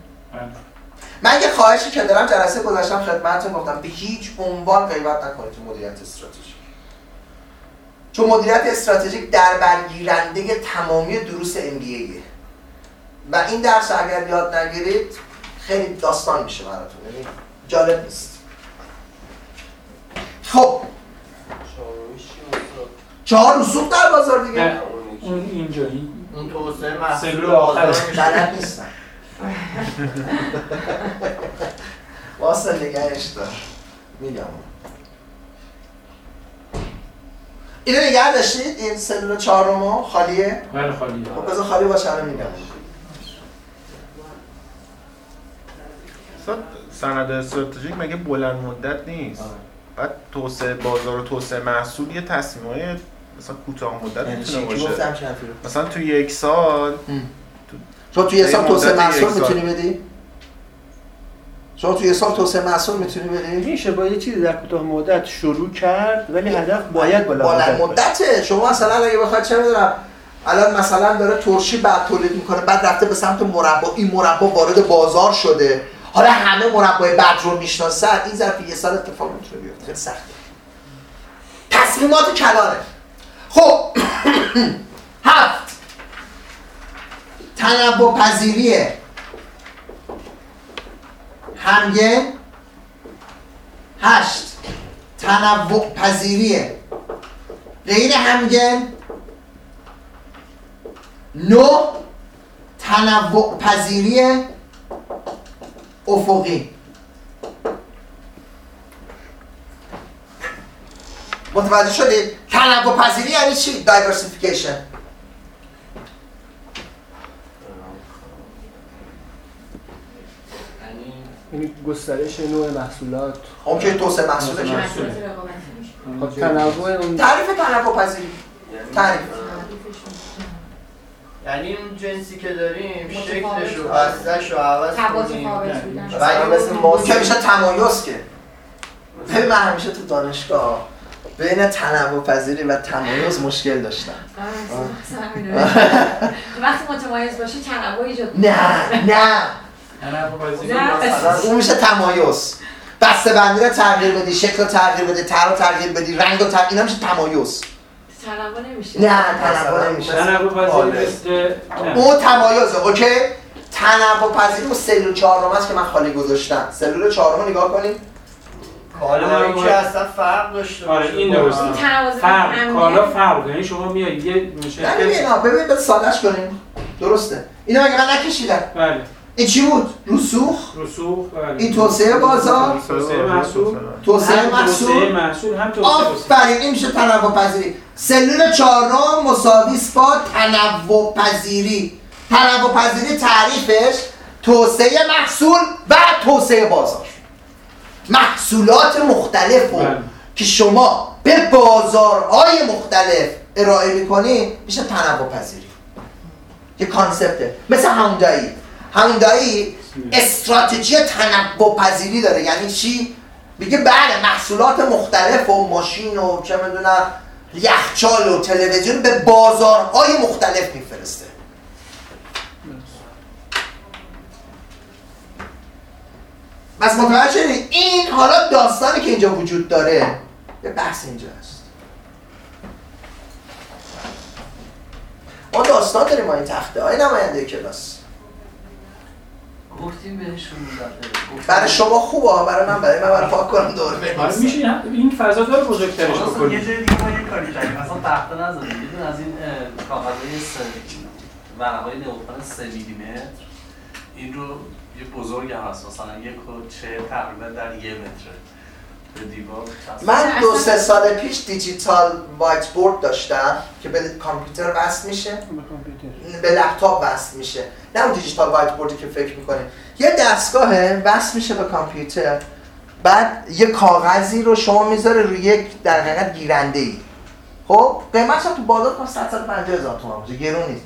من یه خواهشی که دارم جلسه گذاشتم خدمتتون گفتم به هیچ عنوان غیبت نکنید تو مدیریت استراتژیک چون مدیریت استراتژیک در برگیرنده تمامی دروس MBA و این درس اگر یاد نگیرید خیلی داستان میشه براتون یعنی جالب نیست خب؟ چهار رسوخ در بازار دیگه. اون اینجا این اون توسعه محصول آخرش. میشه. بلد نیستم واسه نگهش دار میگم اینو نگه داشتید این سلول چهارمو خالیه بله خالیه خب بذار خالی باشه الان میگم سند استراتژیک مگه بلند مدت نیست بعد توسعه بازار و توسعه محصول یه تصمیمای مثلا کوتاه مدت می‌تونه باشه مثلا تو یک سال شما توی یه سال توسعه محصول. می‌تونی بدی؟ شما توی یه سال توسعه محصول می‌تونی بدی؟ میشه با یه چیزی در کوتاه مدت شروع کرد ولی هدف باید بلند بلند مدت. مدته شما مثلا اگه بخواید چه می‌دونم الان مثلا داره ترشی بعد تولید می‌کنه بعد رفته به سمت مربا این مربا وارد بازار شده حالا همه مربای بعد رو می‌شناسن این ظرف یه سال اتفاق می‌تونه بیفته خیلی سخته تصمیمات کلانه خب [CLEARS THROAT] هفت تنوع پذیری همگن هشت. تنوع پذیری غیر همگن نو. تنوع پذیری افقی. متوجه شدید؟ تنوع پذیری یعنی چی؟ diversification یعنی یعنی گسترش نوع محصولات. OK توسعه محصوله که محصولات رقابتی میشه. خب تنوع اون تعریف تنوع پذیری یعنی تعریف. یعنی اون جنسی که داریم شکلش و بودن. هستش رو عوض کنیم. بودن. مثلا مثل اون که میشه تمایز که ببین من همیشه تو دانشگاه بین تنوع پذیری و تمایز مشکل داشتم. آره،. وقتی متمایز باشی تنوع ایجاد نه نه. نه. اون میشه تمایز. بسته بندی رو تغییر بدی شکل رو تغییر بدی تر رو تغییر بدی رنگ رو تغییر اینا میشه تمایز. تنوع نمیشه. نه تنوع نمیشه. تنوع نه. اون تمایزه اوکی؟ تنوع پذیری اون سلول چهارم است که من خالی گذاشتم. سلول چهارم رو نگاه کنیم. کالا که اصلا فرق داشته آره این درسته فرق. کالا فرق. یعنی شما میای یه نه مشکل ببین ببین بذار سادهش کنیم. درسته. اینو مگه من نکشیدم؟ بله. این چی بود؟ رسوخ؟ رسوخ بله. این توسعه بازار؟ توسعه محصول. توسعه محصول. محصول؟ هم توسعه این میشه تنوع پذیری سلول چهارم مساوی است با تنوع پذیری تنوع پذیری تعریفش توسعه محصول و توسعه بازار. محصولات مختلف رو بله. که شما به بازارهای مختلف ارائه می‌کنی میشه تنوع پذیری یه کانسپته. مثل هوندایی هوندایی استراتژی تنوع پذیری داره. یعنی چی؟ میگه بله محصولات مختلف و ماشین و چه می‌دونم یخچال و تلویزیون به بازارهای مختلف میفرسته. پس متوجه شدید این حالا داستانی که اینجا وجود داره یه بحث اینجا هست. داستان داریم ما این تخته. های نماینده کلاس. گفتیم بهشون برای شما خوبه برای من برای من برای پاک کنم دور آره بنویسم. میشه این- فضا داره بزرگترش اصلا بکنیم یه جای دیگه ما یه کاری کردیم. اصلا تخته نزدیم. یه دونه از این کاغذهای ورقای نئوپن سه میلیمتر. این رو یه بزرگ هست. مثلا یک و چه تقریبا در یه متره. من دو سه سال پیش digital whiteboard داشتم که به کامپیوتر وصل میشه. به لپتاپ وصل میشه. نه اون digital whiteboard ی که فکر می‌کنه یه دستگاهه وصل میشه به کامپیوتر. بعد یه کاغذی رو شما می‌ذاره روی یک در حقیقت گیرنده ای خب؟ قیمتش تو بازار کنه 100 150 هزار تومان باشه. گرون نیست.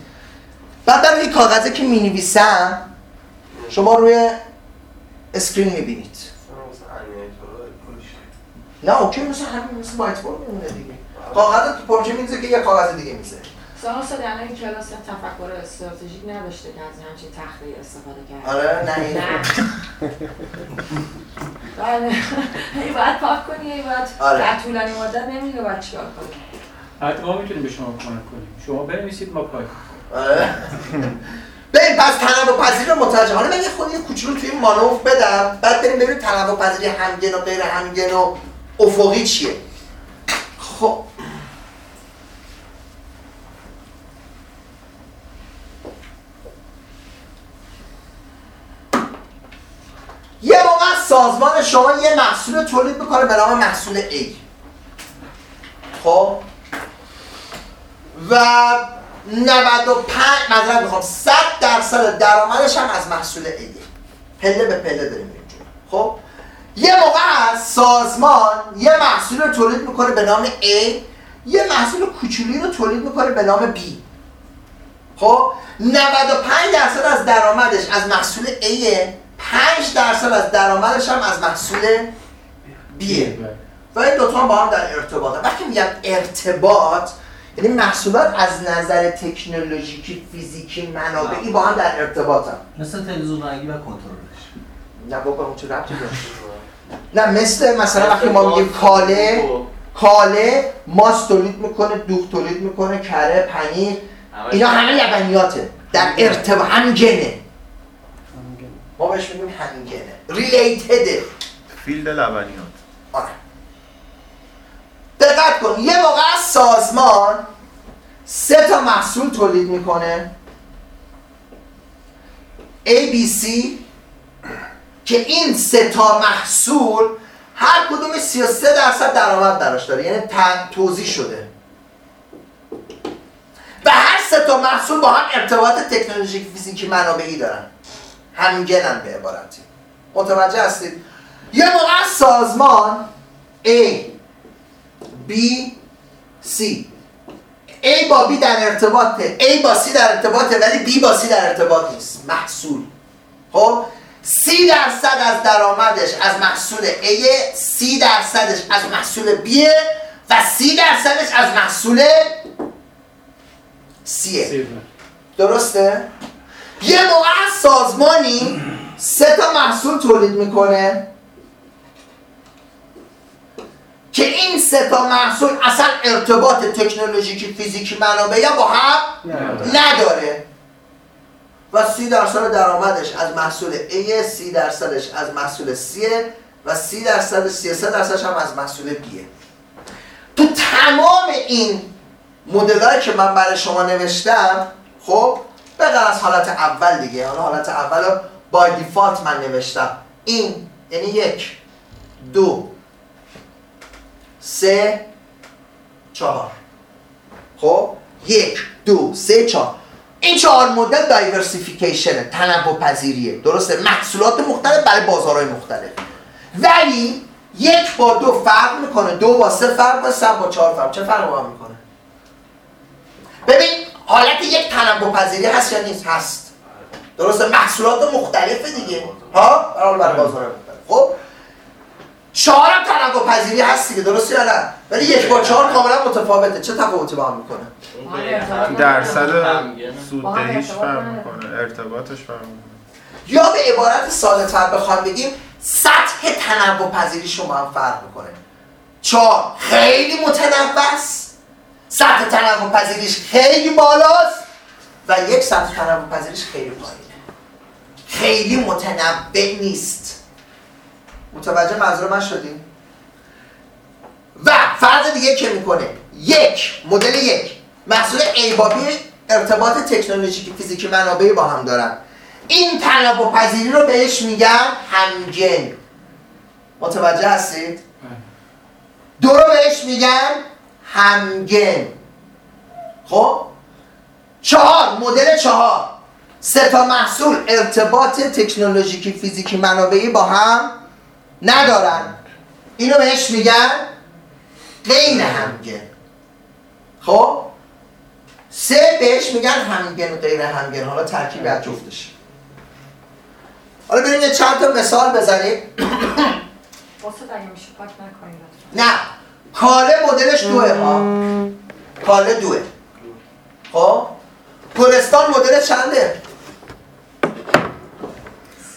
بعد در روی کاغذی که می‌نویسم شما روی اسکرین می‌بینید. نه اوکی مثل همین مثل وایت بورد میمونه دیگه. کاغذ تو پرچه می‌ذاره که یه کاغذ دیگه می‌ذاره سال سال در این کلاس تفکر استراتژیک نداشته که از همچین تخته استفاده کرد آره نه نه. [LAUGHS] بله. هی باید پاک کنی هی باید آره. در طولانی مدت نمیده باید چیکار کنی. حتی ما می‌تونیم به شما کمک کنیم. شما بنویسید ما پاک آره. ببین پس تنوع پذیری رو متوجه حالا من یه خود یه کوچولو توی مانور بدم بعد بریم ببینیم تنوع پذیری همگن و غیر همگن و افقی چیه؟ خب. یه موقع سازمان شما یه محصول تولید می‌کنه به نام محصول A. خب. و 95 مثلا می‌خوام 100 درصد درآمدش هم از محصول ایه پله به پله داریم جلو. خب. یه موقع از سازمان یه محصول رو تولید می‌کنه به نام A یه محصول کوچولی رو تولید می‌کنه به نام B. خب؟ 95 درصد از درآمدش از محصول A 5 درصد از درآمدش هم از محصول B و این دوتا هم با هم در ارتباط وقتی میگم ارتباط یعنی محصولات از نظر تکنولوژیکی فیزیکی منابعی با هم در ارتباط هم. مثل تلویزیون رنگی و کنترلش. نه بابا اون چه ربطی داره نه مثل مثلا وقتی ما میگیم کاله کاله ماست تولید می‌کنه دوغ تولید می‌کنه کره پنیر اینا همه لبنیاته در ارتباط همگنه. ما بهش میگیم همگنه. ریلیتده فیلد لبنیات. آره. دقت کن یه موقع از سازمان سه تا محصول تولید می‌کنه. ABC که این سه تا محصول هر کدوم 33 درصد درآمد دراش داره. یعنی تن- توضیح شده. و هر سه تا محصول با هم ارتباط تکنولوژیک فیزیکی منابعی دارن. همگنن به عبارتی. متوجه هستید؟ یه موقع از سازمان A B C. A با B در ارتباطه. A با C در ارتباطه ولی B با C در ارتباط نیست. محصول. خب؟ 30 درصد از درآمدش از محصول A 30 درصدش از محصول B و 30 درصدش از محصول C. درسته؟ یه موقع از سازمانی سه تا محصول تولید می‌کنه که این سه تا محصول اصلا ارتباط تکنولوژیکی فیزیکی منابعی با هم نداره. و سی درصد درآمدش از محصول A سی درصدش از محصول C و سی درصد 33 درصدش هم از محصول B. تو تمام این مدلایی که من برای شما نوشتم خب غیر از حالت اول دیگه حالا حالت اول رو با دیفالت من نوشتم. این یعنی یک دو سه چهار. خب یک دو سه چهار. این چهار مدل دایورسیفیکیشنه تنوع پذیریه درسته؟ محصولات مختلف برای بازارهای مختلف. ولی یک با دو فرق می‌کنه. دو با سه فرق با سه با چهار فرق. چه فرق با می‌کنه؟ ببین حالت یک تنوع پذیری هست یا نیست؟ هست. درسته؟ محصولات مختلفه دیگه. ها؟ برای بازارهای مختلف. خب؟ چهار تنوع پذیری هست دیگه. درسته یا نه؟ ولی یک با چهار کاملا متفاوته. چه تفاوتی با هم می‌کنه؟ درصد همگنه. سوددهیش با هم فرق ارتباط می‌کنه ارتباطش فرق می‌کنه. یا به عبارت ساده تر بخوام بگیم سطح تنوع پذیریش رو با هم فرق می‌کنه. چهار خیلی متنوع است سطح تنوع پذیریش خیلی بالاست. و یک سطح تنوع پذیریش خیلی پایینه. خیلی متنوع نیست. متوجه منظور من شدیم و فرض دیگه که می‌کنه. یک مدل یک. محصول ایبابی ارتباط تکنولوژیکی فیزیکی منابعی با هم دارن. این تنوع پذیری رو بهش میگن همگن متوجه هستید؟ دو رو بهش میگن همگن خب؟ چهار مدل چهار. سه تا محصول ارتباط تکنولوژیکی فیزیکی منابعی با هم ندارن. اینو بهش میگن غیر همگن. خب؟ سه بهش میگن همگن و غیر همگن. حالا ترکیب از جفتش. حالا بریم یه چند تا مثال بزنیم. میشه پاک نه. کاله مدلش دوه ها. کاله دوه. خب؟ گلستان مدل چنده؟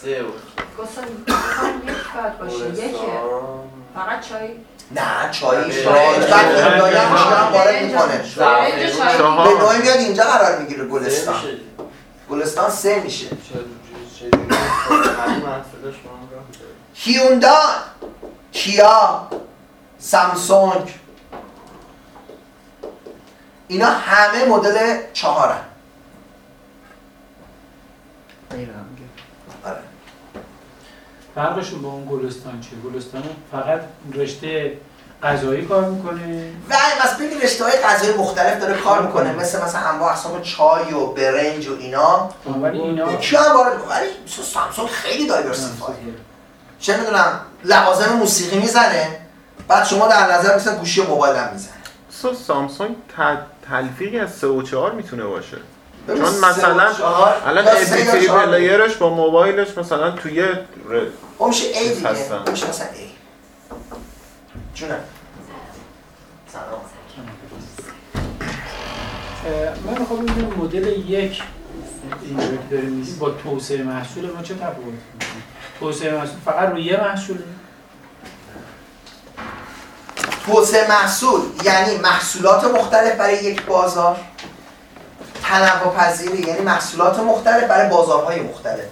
سه. بود گفتم یک باید باشه. یکه. فقط چای. نه چایی چای. بعد وارد می‌کنه چای به نوعی میاد اینجا قرار می‌گیره گلستان. گلستان سه میشه. هیوندای کیا سامسونگ اینا همه مدل چهارن. فرقشون با اون گلستان چیه؟ گلستان فقط رشته غذایی کار می‌کنه؟ و مثلا ببین رشته های غذایی مختلف داره کار می‌کنه. مثل مثلا انواع اقسام چای و برنج و اینا. ولی اینا کی هم وارد ولی مثلا سامسونگ خیلی دایورسیفای چه می‌دونم لوازم موسیقی می‌زنه. بعد شما در نظر مثلا گوشی موبایل هم می‌زنه. سو سامسونگ تلفیقی از 3 و 4 می‌تونه باشه. چون مثلا الان یا سه یا MP3 چهار. پلیرش با موبایلش مثلا توی ر- اون میشه ای دیگه. هستن. اون میشه مثلا ای جونم. سلام. من می‌خوام ببینم مدل یک اینجا که داریم با توسعه محصول ما چه تفاوتی می‌کنه؟ توسعه محصول فقط روی یه محصوله؟ توسعه محصول یعنی محصولات مختلف برای یک بازار؟ تنوع پذیری یعنی محصولات مختلف برای بازارهای مختلف.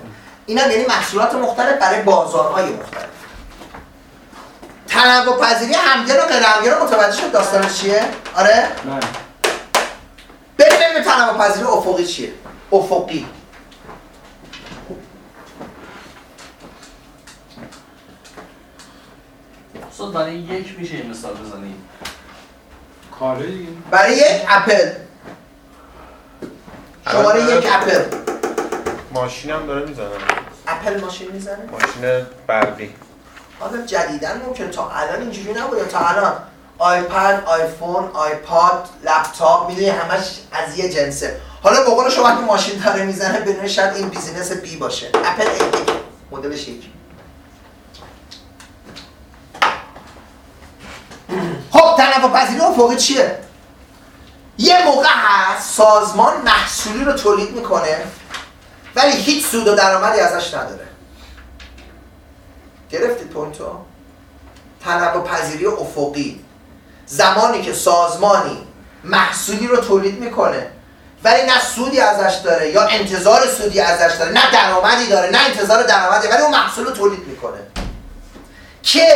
این هم یعنی محصولات مختلف برای بازارهای مختلف. تنوع پذیری همگن و غیر همگن رو متوجه شد داستانش چیه؟ آره؟ بله بریم ببینیم تنوع پذیری افقی چیه؟ افقی. استاد برای یک میشه یه مثال دیگه. برای یک اپل. شماره یک اپل. ماشین هم داره می‌زنه. اپل ماشین می‌زنه؟ ماشین برقی. حالا جدیداً ممکن تا الان اینجوری نبوده. تا الان آیپد، آیفون، آیپاد، لپتاپ می‌دونی همش از یه جنسه. حالا به قول شما که ماشین داره می‌زنه بدون شاید این business B باشه. اپل A یک مدلش یک خب تنوع پذیری افقی چیه؟ یه موقع هست سازمان محصولی رو تولید می‌کنه ولی هیچ سود و درآمدی ازش نداره. گرفتید پوینتو؟ تنوع پذیری افقی. زمانی که سازمانی محصولی رو تولید می‌کنه ولی نه سودی ازش داره یا انتظار سودی ازش داره نه درآمدی داره نه انتظار درآمدی ولی اون محصول رو تولید می‌کنه. که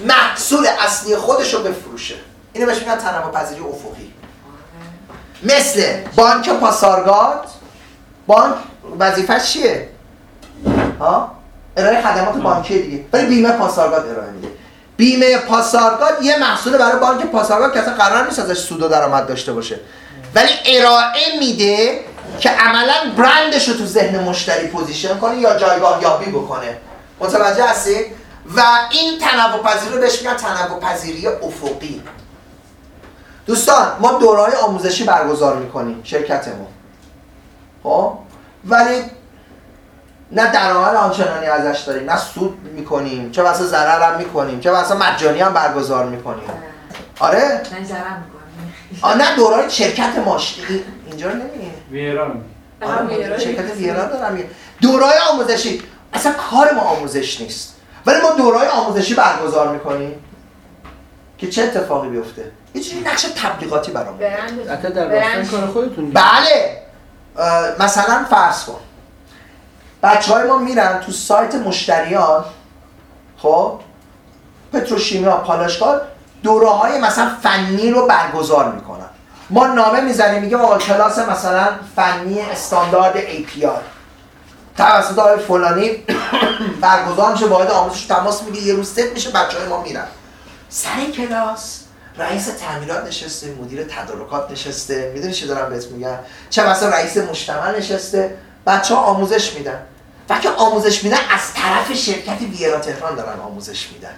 محصول اصلی خودش رو بفروشه. اینو بهش میگن تنوع پذیری افقی. مثل بانک پاسارگاد بانک وظیفش چیه؟ ها؟ ارائه خدمات بانکی دیگه. ولی بیمه پاسارگاد ارائه میده. بیمه پاسارگاد یه محصول برای بانک پاسارگاد که اصلا قرار نیست ازش سود و درآمد داشته باشه. ولی ارائه میده که عملا برندش رو تو ذهن مشتری position کنه یا جایگاه یابی بکنه. متوجه هستید و این تنوع پذیری رو بهش میگن تنوع پذیری افقی. دوستان ما دورهای آموزشی برگزار می‌کنیم شرکتمون. خب؟ ولی نه درآمد آنچنانی ازش داریم نه سود می‌کنیم چه واسه ضرر هم می‌کنیم چه واسه مجانی هم برگزار می‌کنیم. آره؟ نه ضرر نه دورهای شرکت ماش این- اینجا رو ویران. آره شرکت ویران دارم دورهای آموزشی. اصلا کار ما آموزش نیست. ولی ما دورهای آموزشی برگزار می‌کنیم. که چه اتفاقی بیفته؟ یه چیزی نقش تبلیغاتی برامون برند حتی در برند. راستای کار خودتون. بله. مثلا فرض کن. بچه های ما میرن تو سایت مشتریان خب؟ پتروشیمیا پالاشگاه دوره های مثلا فنی رو برگزار می‌کنن. ما نامه می‌زنیم میگه آقا کلاس مثلا فنی استاندارد API توسط آقای فلانی [COUGHS] برگزار میشه واحد آموزش تماس میگه یه روز ست میشه بچه های ما میرن. سر کلاس رئیس تعمیرات نشسته مدیر تدارکات نشسته. می‌دونی چی دارم بهت میگم؟ چه مثلا رئیس مجتمع نشسته. بچه ها آموزش میدن. و که آموزش میدن از طرف شرکت ویرا تهران دارن آموزش میدن.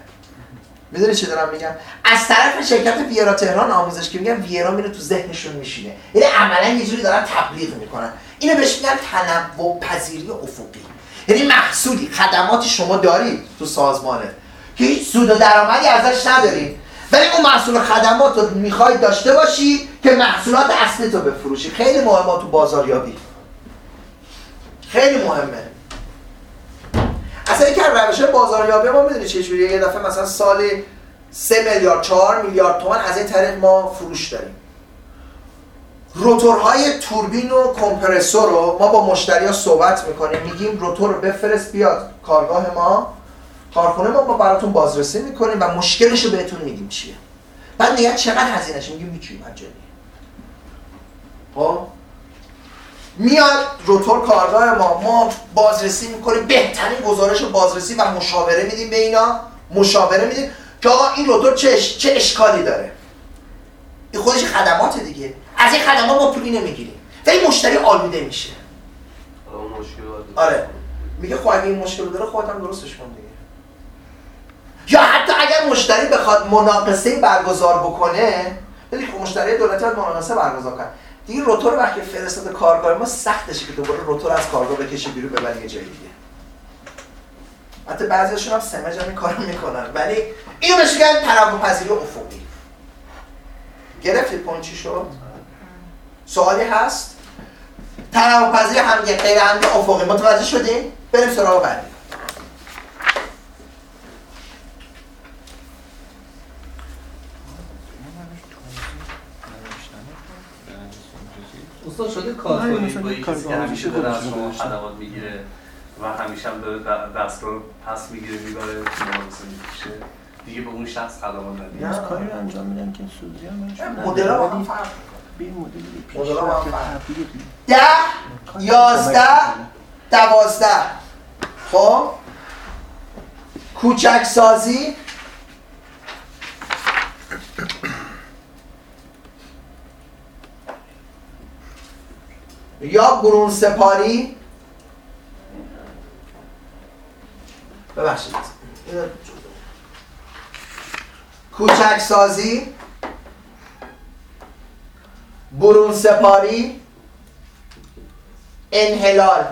می‌دونی چی دارم میگم؟ از طرف شرکت ویرا تهران آموزش که میگن ویرا میره تو ذهنشون میشینه. یعنی عملا یه جوری دارن تبلیغ می‌کنن. اینو بهش میگن تنوع پذیری افقی. یعنی محصولی خدماتی شما دارید تو سازمانه که هیچ سود و درآمدی ازش ندارید ولی اون محصول خدمات رو می‌خواید داشته باشی که محصولات اصلی تو بفروشی. خیلی مهمه تو بازاریابی. خیلی مهمه. اصلا یکی روش بازاریابی ما می‌دونی چه جوریه؟ یه دفعه مثلا سال 3 میلیارد 4 میلیارد تومان از این طریق ما فروش داریم. روتورهای توربین و کمپرسور رو ما با مشتری ها صحبت می‌کنیم. میگیم روتور رو بفرست بیاد کارگاه ما. کارخونه ما با براتون بازرسی می‌کنیم و مشکلش رو بهتون میگیم چیه؟ بعد میگن چقدر هزینهش؟ میگیم هیچی مجانی. خب؟ میاد روتور کارگاه ما ما بازرسی می‌کنیم بهترین گزارش بازرسی و مشاوره میدیم به اینا مشاوره میدیم که آقا این روتور چه, چه اشکالی داره؟ این خودش خدمات دیگه. از این خدمات ما پولی نمی‌گیریم. ولی مشتری آلوده میشه. آره میگه خب اگه این مشکل داره خودت هم درستش کن دیگه. یا حتی اگر مشتری بخواد مناقصه برگزار بکنه ببین خب مشتری دولتی باید مناقصه برگزار کنه. دیگه روتور وقتی فرستاده کارگاه ما سختشه که دوباره روتور از کارگاه بکشه بیرون ببره یه جای دیگه. حتی بعضیشون هم سمج هم این کارو می‌کنن. ولی اینو بهش میگن تنوع پذیری افقی. گرفتید point چی شد؟ سوالی هست؟ تنوع پذیری هم یه غیر افقی. متوجه شدیم بریم سراغ بعدی. استاد شده کار کنید با کسی که همیشه داره از شما خدمات می‌گیره و همیشه هم داره دست رو پس می‌گیره می‌بره مناسب می‌کشه دیگه به اون شخص خدمات ندید از کاری رو انجام میدن که سوزی هم مدل ها هم فرق مدل ها هم فرق ده یازده دوازده. خب؟ کوچک سازی یا برون سپاری. ببخشید. کوچک سازی. برون سپاری. انحلال.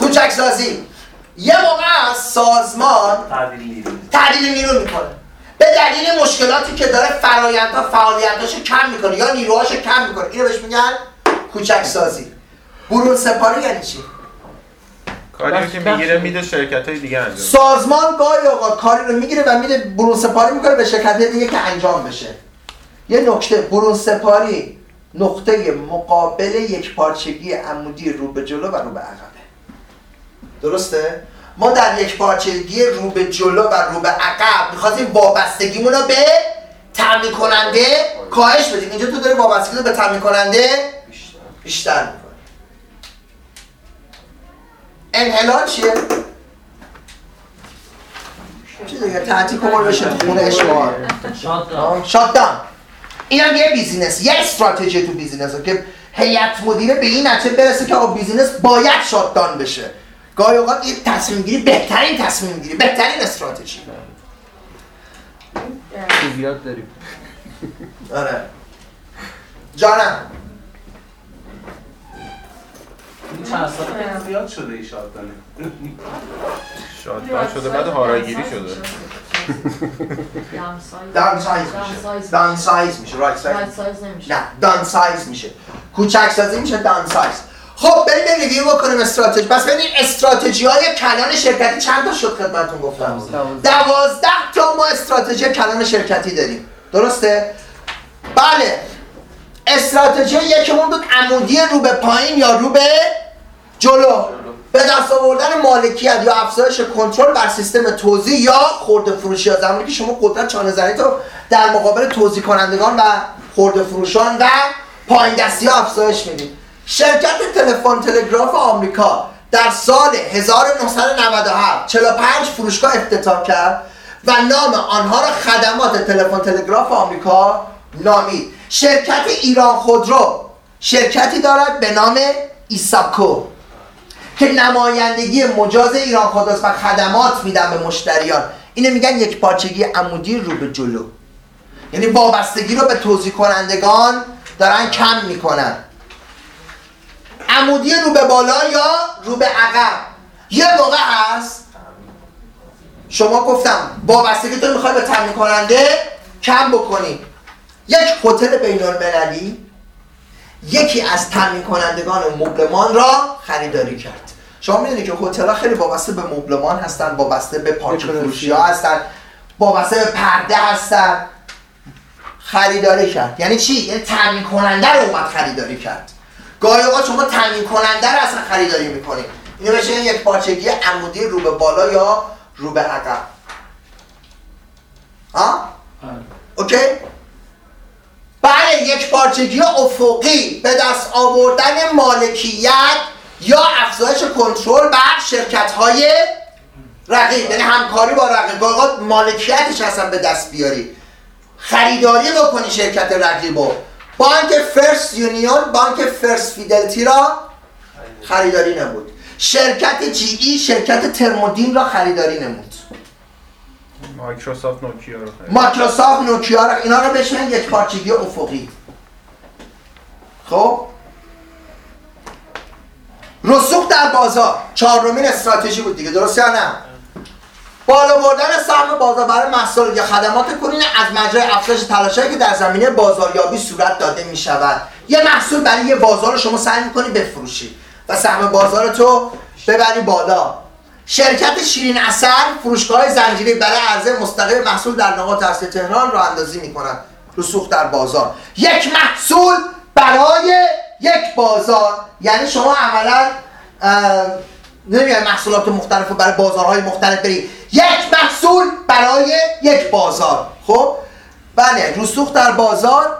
کوچک سازی. یه سازمان تعدیل نیرو می‌کنه. به دلیل مشکلاتی که داره فرایندها فعالیتاشو کم می‌کنه یا نیروهاشو کم می‌کنه. اینو بهش میگن کوچک سازی برون سپاری یعنی چی؟ کاری که می‌گیره میده شرکت های دیگه انجام سازمان گاهی اوقات کاری رو می‌گیره و میده برون سپاری می‌کنه به شرکت دیگه که انجام بشه. یه نکته برون سپاری نقطه مقابل یک پارچگی عمودی رو به جلو و رو به عقبه درسته؟ ما در یک پارچگی رو به جلو و رو به عقب می‌خواستیم وابستگیمون رو به تامین کننده کاهش بدیم. اینجا تو داری وابستگی رو به تامین کننده بیشتر می‌کنی. انحلال چیه؟ چی دیگه تعطیل کمال بشه. تو خونه اشوار shut down. این هم یه business یه استراتژی تو business. که هیئت مدیره به این نتیجه برسه که آقا business باید shut down بشه. گاهی اوقات این تصمیم گیری بهترین تصمیم گیری بهترین استراتژی. زیاد داریم آره. جانم. این چند سال زیاد شده این shut down ه shut down شده بعد هاراکیری شده. downsize میشه. downsize میشه. right size size نمیشه. نه downsize میشه. کوچک سازی میشه downsize خب بریم review بکنیم استراتژی. پس ببینید استراتژی های کلان شرکتی. چند تا شد خدمتتون گفتم؟ دوازده تا ما استراتژی کلان شرکتی داریم. درسته؟ بله. استراتژی یکمون بود عمودی رو به پایین یا رو به جلو. به دست آوردن مالکیت یا افزایش کنترل بر سیستم توزیع یا خورده فروشی ها زمانی که شما قدرت چانه زنی تو در مقابل توزیع کنندگان و خورده فروشان و پایین دستی ها افزایش می‌دید. شرکت تلفن تلگراف آمریکا در سال 1997 45 فروشگاه افتتاح کرد و نام آنها را خدمات تلفن تلگراف آمریکا نامید. شرکت ایران خودرو شرکتی دارد به نام ایساکو که نمایندگی مجاز ایران خودروست و خدمات میدن به مشتریان. اینو میگن یک پارچگی عمودی رو به جلو. یعنی وابستگی رو به توضیح کنندگان دارن کم می‌کنن. عمودی رو به بالا یا رو به عقب؟ یه موقع هست. شما گفتم وابستگی تو می‌خوای به تامین کننده کم بکنی. یک هتل بین المللی یکی از تامین کنندگان مبلمان را خریداری کرد. شما می‌دونید که هتل ها خیلی وابسته به مبلمان هستن وابسته به پارچه فروشی ها هستن وابسته به پرده هستن. خریداری کرد. یعنی چی؟ یعنی تامین کننده رو اومد خریداری کرد. گاهی اوقات شما تامین کننده رو اصلا خریداری می‌کنید اینو بشه یک پارچگی عمودی رو به بالا یا رو به عقب. ها اوکی؟ بله یک پارچگی افقی به دست آوردن مالکیت یا افزایش کنترل بر شرکت های رقیب. یعنی همکاری با رقیب. اوقات مالکیتش اصلا به دست بیاری. خریداری بکنی شرکت رقیبو. بانک First Union بانک First Fidelity را خریداری نمود. شرکت GE شرکت ترمودین را خریداری نمود. مایکروسافت نوکیا رو خرید. مایکروسافت نوکیا را اینا رو بشن یک پارچگی افقی. خب؟ رسوخ در بازار. چهارمین استراتژی بود دیگه درست یا نه؟ بالا بردن سهم بازار برای محصول یا خدمات کنین از مجرای افزایش تلاشایی که در زمینه بازاریابی صورت داده می شود یه محصول برای یه بازار شما سعی می‌کنی بفروشی و سهم بازار تو ببری بالا. شرکت شیرین اثر فروشگاه زنجیره برای عرضه مستقل محصول در نقاط اصلی تهران را اندازی می رسوخ در بازار. یک محصول برای یک بازار. یعنی شما عملا نمیگم محصولات مختلف رو برای بازارهای مختلف بری. یک محصول برای یک بازار. خب؟ بله رسوخ در بازار.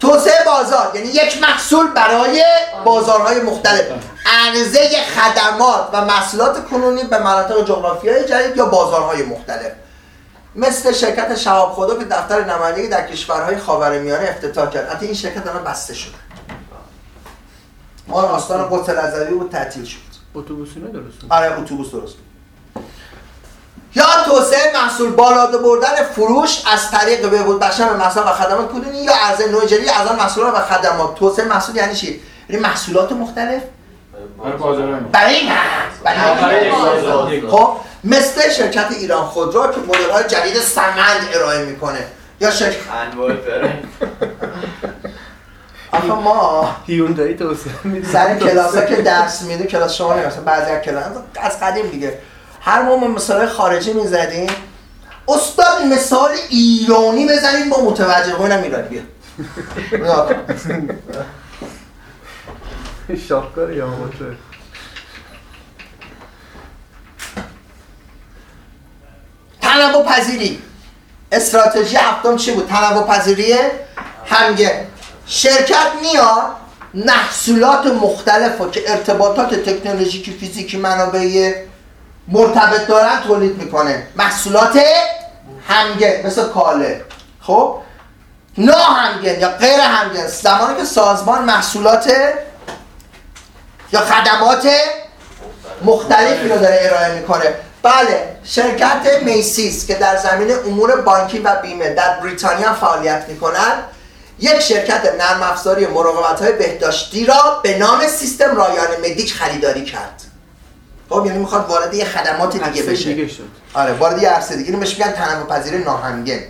توسعه بازار یعنی یک محصول برای بازارهای مختلف. عرضه خدمات و محصولات کنونی به مناطق جغرافیایی جدید یا بازارهای مختلف. مثل شرکت شهاب خدا که دفتر نمایندگی در کشورهای خاورمیانه افتتاح کرد. حتی این شرکت الان بسته شده. ما آستان قدس العزوی بود تعطیل شد. اتوبوسی درست آره اتوبوس درست یا توسعه محصول بالا بردن فروش از طریق بهبود بخشن به محصول و خدمات کنونی یا عرضه نوع جدید از آن محصولات و خدمات. توسعه محصول یعنی چی؟ یعنی محصولات مختلف؟ برای این برای خب مثل شرکت ایران خودرو که مدل های جدید سمند ارائه می‌کنه. یا شرکت [LAUGHS] آخه ما هیوندای توسعه سر کلاس که درس میده کلاس شما نمی‌رسه. بعضی از کلاس از قدیم دیگه. هر موقع مثال خارجی می‌زدیم استاد مثال ایرانی بزنید با متوجه کنم ایرانی بیا شاهکار یا تنوع پذیری. استراتژی هفتم چی بود؟ تنوع پذیری همگه. شرکت میاد محصولات مختلف رو که ارتباطات تکنولوژیکی فیزیکی منابعی مرتبط دارن تولید می‌کنه. محصولات همگن مثل کاله. خب؟ ناهمگن یا غیر همگن زمانی که سازمان محصولات یا خدمات مختلفی رو داره ارائه می‌کنه. بله شرکت میسیس که در زمینه امور بانکی و بیمه در بریتانیا فعالیت می‌کنن. یک شرکت نرم افزاری مراقبت های بهداشتی را به نام سیستم رایان مدیک خریداری کرد. خب یعنی می‌خواد وارد یه خدمات دیگه بشه. دیگه شد. آره وارد یه عرصه دیگه. بهش میگن تنوع پذیر ناهمگن.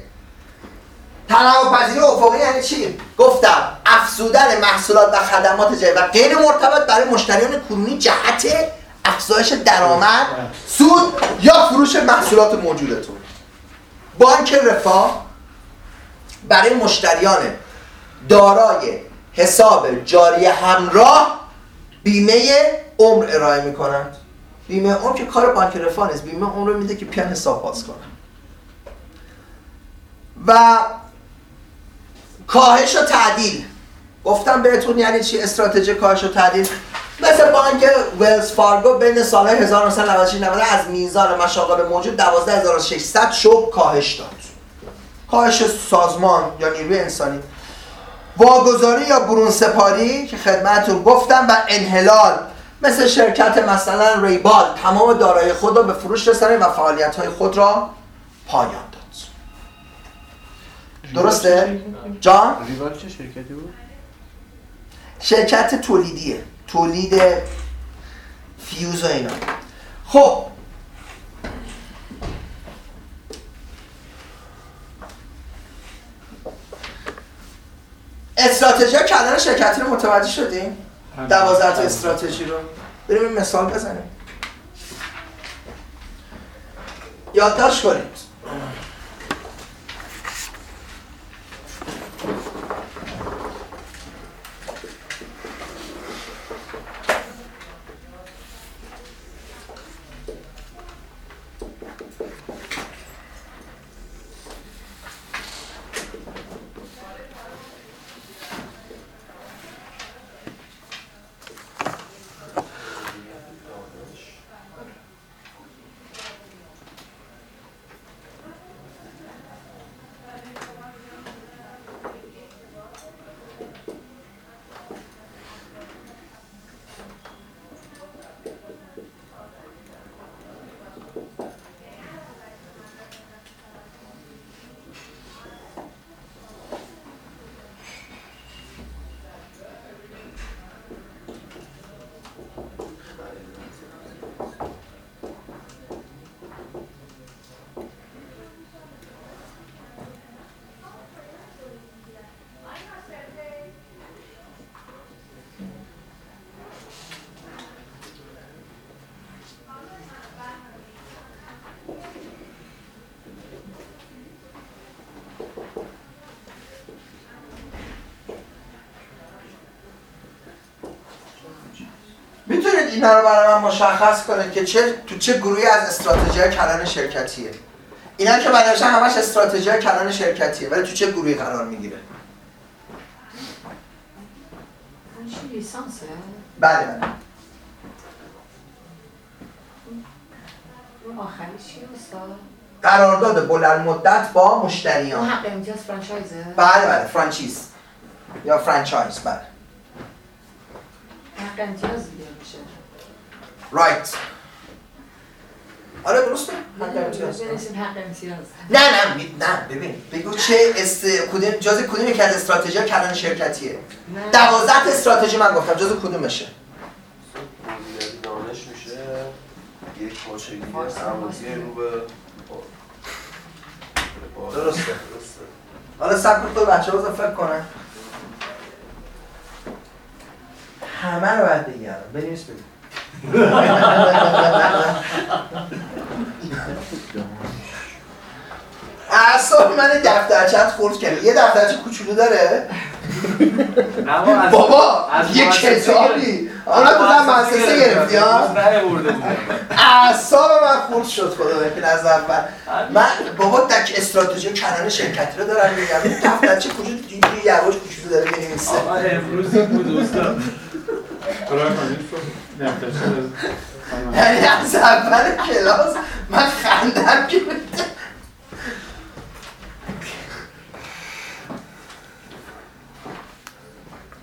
تنوع پذیری افقی یعنی چی؟ گفتم افزودن محصولات و خدمات جدید و غیر مرتبط برای مشتریان کنونی جهت افزایش درآمد سود یا فروش محصولات موجودتون. بانک رفاه برای مشتریان دارای حساب جاری همراه بیمه عمر ارائه می‌کنند بیمه عمر که کار بانک رفاه بیمه عمر رو میده که پیان حساب باز کنن. و کاهش و تعدیل. گفتم بهتون یعنی چی؟ استراتژی کاهش و تعدیل. مثل بانک ولز فارگو بین سالهای 1996 90 از میزان مشاغل موجود 12600 شغل کاهش داد. کاهش سازمان یا نیروی انسانی. واگذاری یا برون سپاری که خدمتتون گفتم و انحلال مثل شرکت مثلا ریبال تمام دارایی خود را به فروش رسانه و فعالیت های خود را پایان داد درسته؟ جان؟ ریوال چه شرکتی بود؟ شرکت تولیدیه تولید فیوز و اینا خب استراتژی ها کلان شرکتی رو متوجه شدیم؟ دوازده تا استراتژی رو. بریم این مثال بزنیم. یادداشت کنید می‌تونید اینا رو برای من مشخص کنید که چه تو چه گروهی از استراتژی کلان شرکتیه اینا که من نوشتم همش استراتژی کلان شرکتیه ولی تو چه گروهی قرار می‌گیره لیسانسه؟ بله بله؟ قرارداد بلند مدت با مشتریان حق امتیاز فرانچایزه؟ بله بله فرانچیز یا فرانچایز بله حق امتیاز رایت آره درسته. حق نه نه می- نه ببین. بگو چه است کدوم جز کدوم یکی از استراتژی کلان شرکتیه؟ نه. دوازده استراتژی من گفتم جز کدومشه دانش میشه. یک پاچگی سرمایه رو به درسته. درسته. حالا سب کن تو بچه ها فکر کنن همه رو باید بگی الان بنویس بگو اعصاب من دفترچت خورد کرد یه دفترچه کوچولو داره. بابا یه کتابی. حالا تو در مؤسسه گرفتی ها اعصاب من خورد شد خدا وکیل از اول. من بابا دک استراتژی کلان شرکتی رو دارم میگم. دفترچه کوچولو اینجوری یواش کوچولو داره می‌نویسه. آقا امروز بود استاد. یعنی از اول کلاس من خندم گرفته [LAUGHS]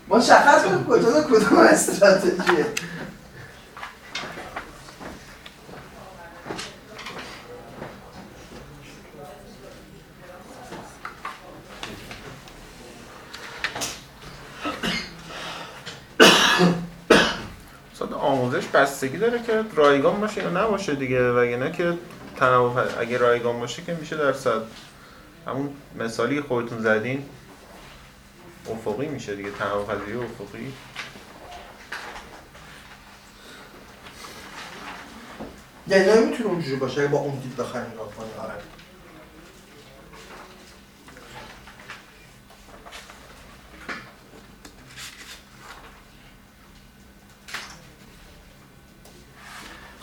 مشخص کن کجا کدوم استراتژیه صد آموزش بستگی داره که رایگان باشه یا نباشه دیگه وگرنه که تنوع اگه رایگان باشه که میشه درصد همون مثالی که خودتون زدین افقی میشه دیگه تنوع پذیری افقی. یعنی نمی‌تونه اونجوری باشه با اون دید بخوایم نگاه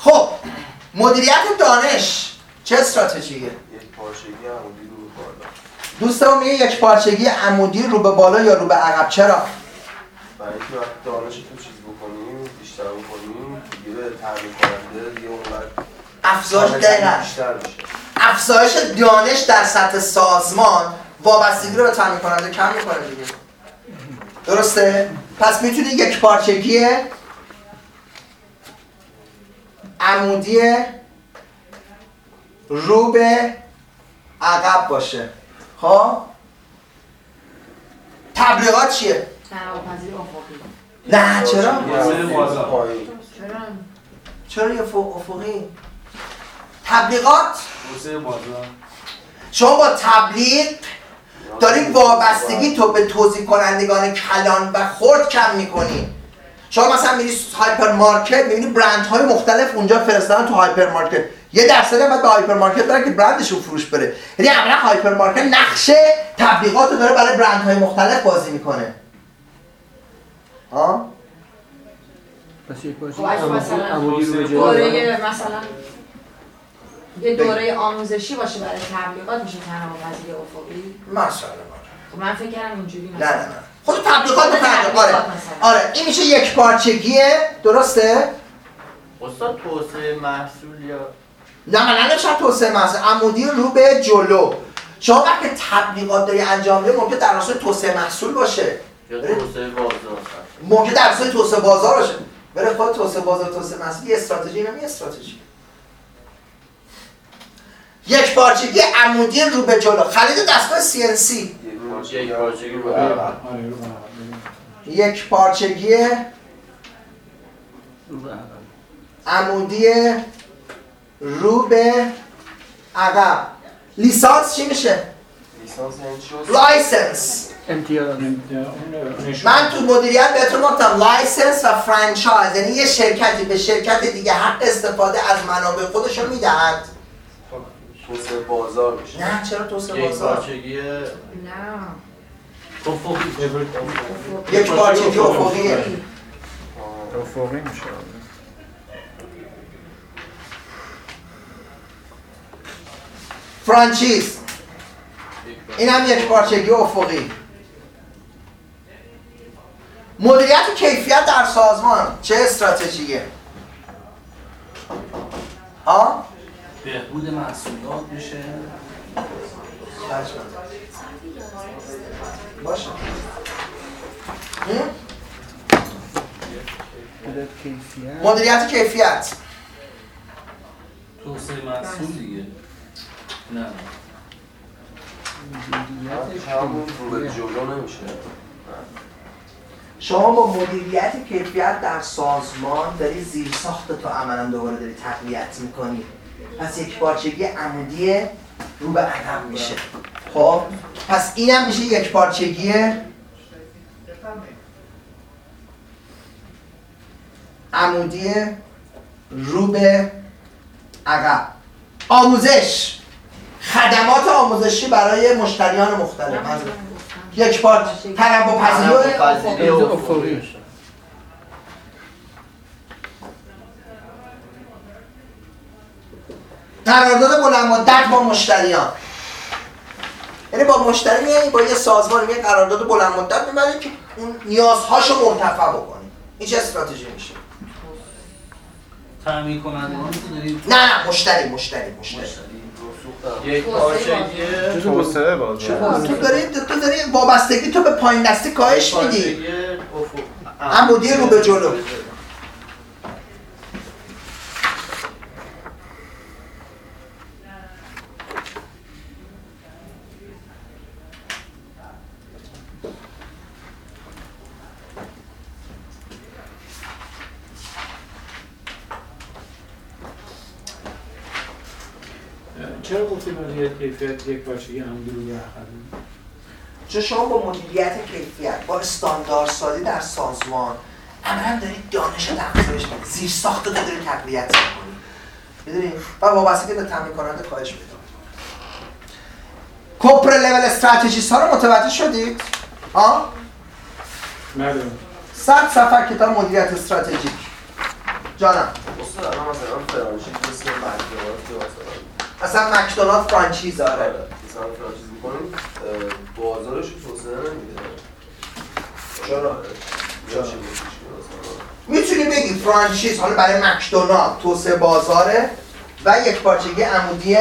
خب مدیریت دانش چه استراتژیه؟ یک پارچگی عمودی رو به بالا. دوستمون میگه یک پارچگی عمودی رو به بالا یا رو به عقب؟ چرا؟ برای اینکه وقتی دانش تو چیز بکنیم بیشتر بکنیم دیگه تامین کننده دیگه اونقدر افزایش دانش دقیقا. افزایش دانش در سطح سازمان وابستگی رو به تامین کننده کم می‌کنه دیگه. درسته؟ پس می‌تونه یک پارچگی عمودی رو به عقب باشه. خب؟ تبلیغات چیه؟ نه چرا؟ چرا؟ یه افقی؟ تبلیغات؟ شما با تبلیغ داری وابستگی تو به توزیع کنندگان کلان و خرد کم می‌کنی شما مثلا میری هایپر مارکت می‌بینی برند های مختلف اونجا فرستادن تو هایپر مارکت یه درصد هم به هایپر مارکت برن که برندشون فروش بره. یعنی عملا هایپر مارکت نقش تبلیغات رو داره برای برند های مختلف بازی می‌کنه. ها پس یک خب مثلا رو یه دوره آموزشی باشه برای تبلیغات میشه تنوع‌پذیر افقی؟ مثلا من فکر کردم اینجوری نه مثلا نه نه خود تبلیغات متعلق آره. آره. این میشه یک پارچگیه. درسته؟ استاد توسعه محصول یا نه من نمیشم توسعه محصول. عمودی رو به جلو. شما وقتی تبلیغات داری انجام میدی ممکن در راستای توسعه محصول باشه. یا توسعه بازار ممکن در راستای توسعه بازار باشه. ولی خود توسعه بازار توسعه محصول یه استراتژی اینم یه استراتژی. یکپارچگی عمودی رو به جلو. خرید دستگاه CNC یکپارچگی یک رو عقب. آره. یکپارچگی رو عقب. عمودی رو به عقب لیسانس چی میشه؟ لیسانس یعنی چی؟ license امتیاز. من تو مدیریت بهتون گفتم license و franchise یعنی یه شرکتی به شرکت دیگه حق استفاده از منابع خودش رو می‌دهد توسعه بازار میشه. نه چرا توسعه یک بازار؟ پارچگی نه. افقی. یکپارچگی افقیه. افقی. میشه. franchise. این هم یک پارچگی افقی. مدیریت کیفیت در سازمان چه استراتژیه؟ ها؟ بهبود محصولات میشه. باشه. مدیریت کیفیت. توسعه محصول دیگه. نه. همون رو به جلو نمیشه. شما با مدیریت کیفیت در سازمان داری زیر ساخت تو عملا دوباره داری تقویت می‌کنی. پس یک پارچگی عمودی رو به عقب میشه. خب پس اینم میشه یک پارچگی عمودی رو به عقب. آموزش. خدمات آموزشی برای مشتریان مختلف. یک پارچ تنوع پذیری و تنوع‌پذیری افقی. افقی میشه. قرارداد بلند مدت با مشتریان. یعنی با مشتری با یه سازمان یه قرارداد بلند مدت می‌بری که اون نیازهاشو مرتفع بکنی. این چه استراتژی میشه؟ تامین دارید؟ نه نه مشتری مشتری مشتری. مشتری. رسوخ یک توسعه بازار تو داری تو داری وابستگی تو به پایین دستی کاهش میدی. عمودی رو به جلو. یک پارچگی هم اخرین چون شما با مدیریت کیفیت با استانداردسازی در سازمان عملا دارید دانش رو افزایش می‌دید. زیر ساخت رو دارید تقویت می‌کنید. می‌دونید و وابسته که به تامین کننده کاهش میده کوپر لول استراتژیست ها رو متوجه شدید؟ آه؟ بله. صد صفحه کتاب مدیریت استراتژیک. جانم. استاد الان مثلا مثل مکدونالد که مثلا اصلا مکدونالد فرانچیز آره. آره. مثلا فرانچیز می‌کنیم. بازارش رو توسعه نمیده. چرا؟ می‌تونی بگی فرانچیز حالا برای مکدونالد توسعه بازاره و یک پارچگی عمودی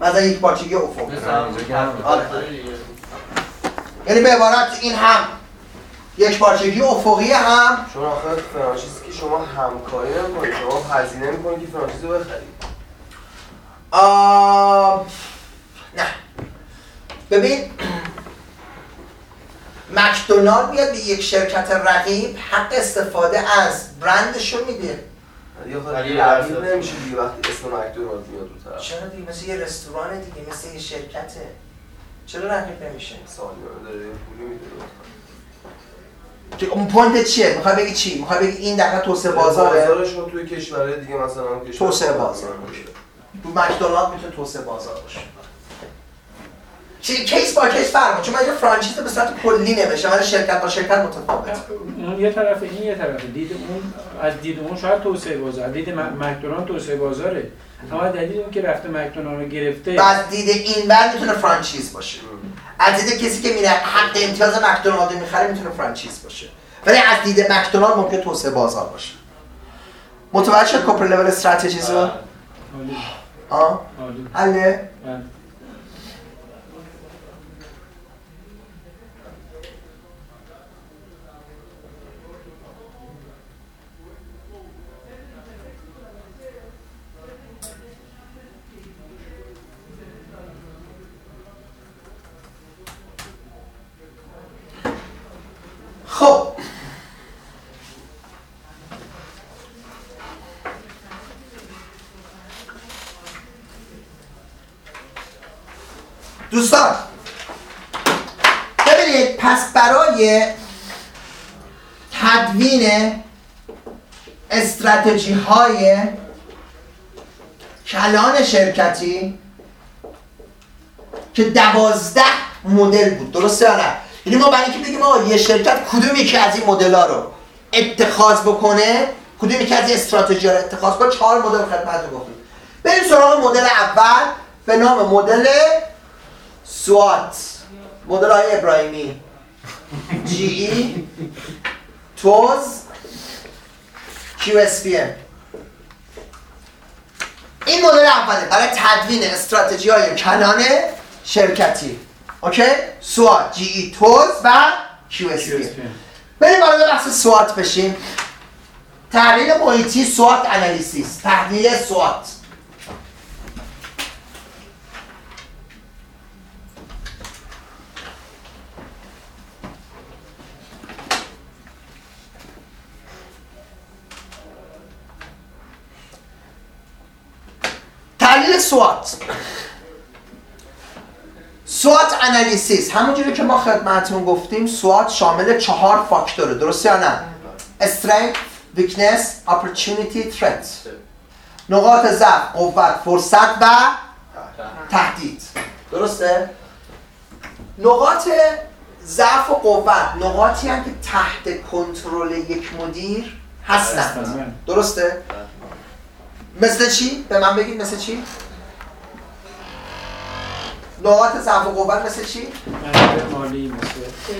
مثلا یک پارچگی همون آره. یعنی به عبارت این هم. یک پارچگی افقی هم. چون آخه فرانچیز که شما همکاری نمی‌کنید شما هزینه می‌کنید که فرانچیز رو بخرید آه... نه. ببین مکدونالد میاد به یک شرکت رقیب حق استفاده از برندشو میده. خود رقیب نمیشه دیگه وقتی اسم مکدونالد میاد رو طرف. چرا دیگه؟ مثل یه رستوران دیگه مثل یه شرکته. چرا رقیب نمیشه؟ سالیانه داره پولی میده اون. point چیه؟ می‌خوای بگی چی؟ می‌خوای بگی این دقیقا توسعه بازاره؟ بازارش رو توی کشورهای دیگه مثلا کشور توسعه بازار. تو مکدونالد می‌تونه توسعه بازار باشه. چی case با case فرق چون من یه franchise به صورت کلی نمیشه ولی شرکت با شرکت متفاوت اون یه طرف این یه طرف دید اون از دید اون شاید توسعه بازار. دید مکدونالد توسعه بازاره. اما دلیل اون که رفته مکدونالد رو گرفته از دید این بر می‌تونه franchise باشه. از دید کسی که میره حق امتیاز مکدونالد می‌خره می‌تونه فرانچیز باشه. ولی از دید مکدونالد ممکن توسعه بازار باشه. متوجه شد کوپر لول استراتژیز رو 啊，阿、دوستان. ببینید پس برای تدوین استراتژی های کلان شرکتی که دوازده مدل بود درسته نه؟ یعنی ما برای اینکه بگیم آقا یه شرکت کدوم یکی از این مدل ها رو اتخاذ بکنه کدوم یکی از این استراتژی رو اتخاذ کنه؟ چهار مدل خدمت رو گفتیم. بریم سراغ مدل اول به نام مدل SWOT. مدل های ابراهیمی. جی ای توز کیو اس پی ام. این مدل اوله برای تدوین استراتژی های کلان شرکتی. OK؟ SWOT. GE TOWS و QSP بریم وارد بحث SWOT بشیم. تحلیل محیطی سوات انالیسیس. تحلیل سوات. تحلیل سوات. سوات انالیسیس. همونجوری که ما خدمتتون گفتیم سوات شامل چهار فاکتوره. درسته یا نه؟ استرنگ weakness opportunity threat نقاط ضعف قوت فرصت و تهدید. درسته؟ نقاط ضعف و قوت نقاطی هم که تحت کنترل یک مدیر هستند. درسته؟ مثل چی؟ به من بگید مثل چی؟ نقاط ضعف و قوت مثل چی؟ مالی مثل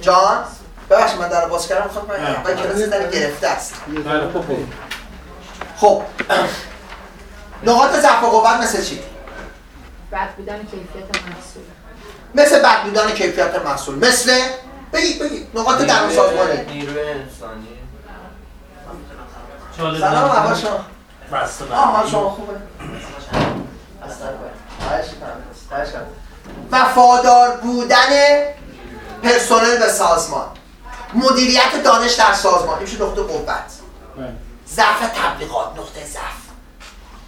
جان ببخشید من در باز کردم خب من کلاس در گرفته است. بله خب خب. خب. نقاط ضعف و قوت مثل چی؟ بد بودن کیفیت محصول. مثل بد بودن کیفیت محصول. مثل؟ بگید بگید. نقاط درون سازمانی نیروی انسانی. سلام شما. بسته آه حال بندی. شما خوبه. وفادار بودن پرسنل به سازمان. مدیریت دانش در سازمان. این میشه نقطه قوت. بله. ضعف تبلیغات نقطه ضعف.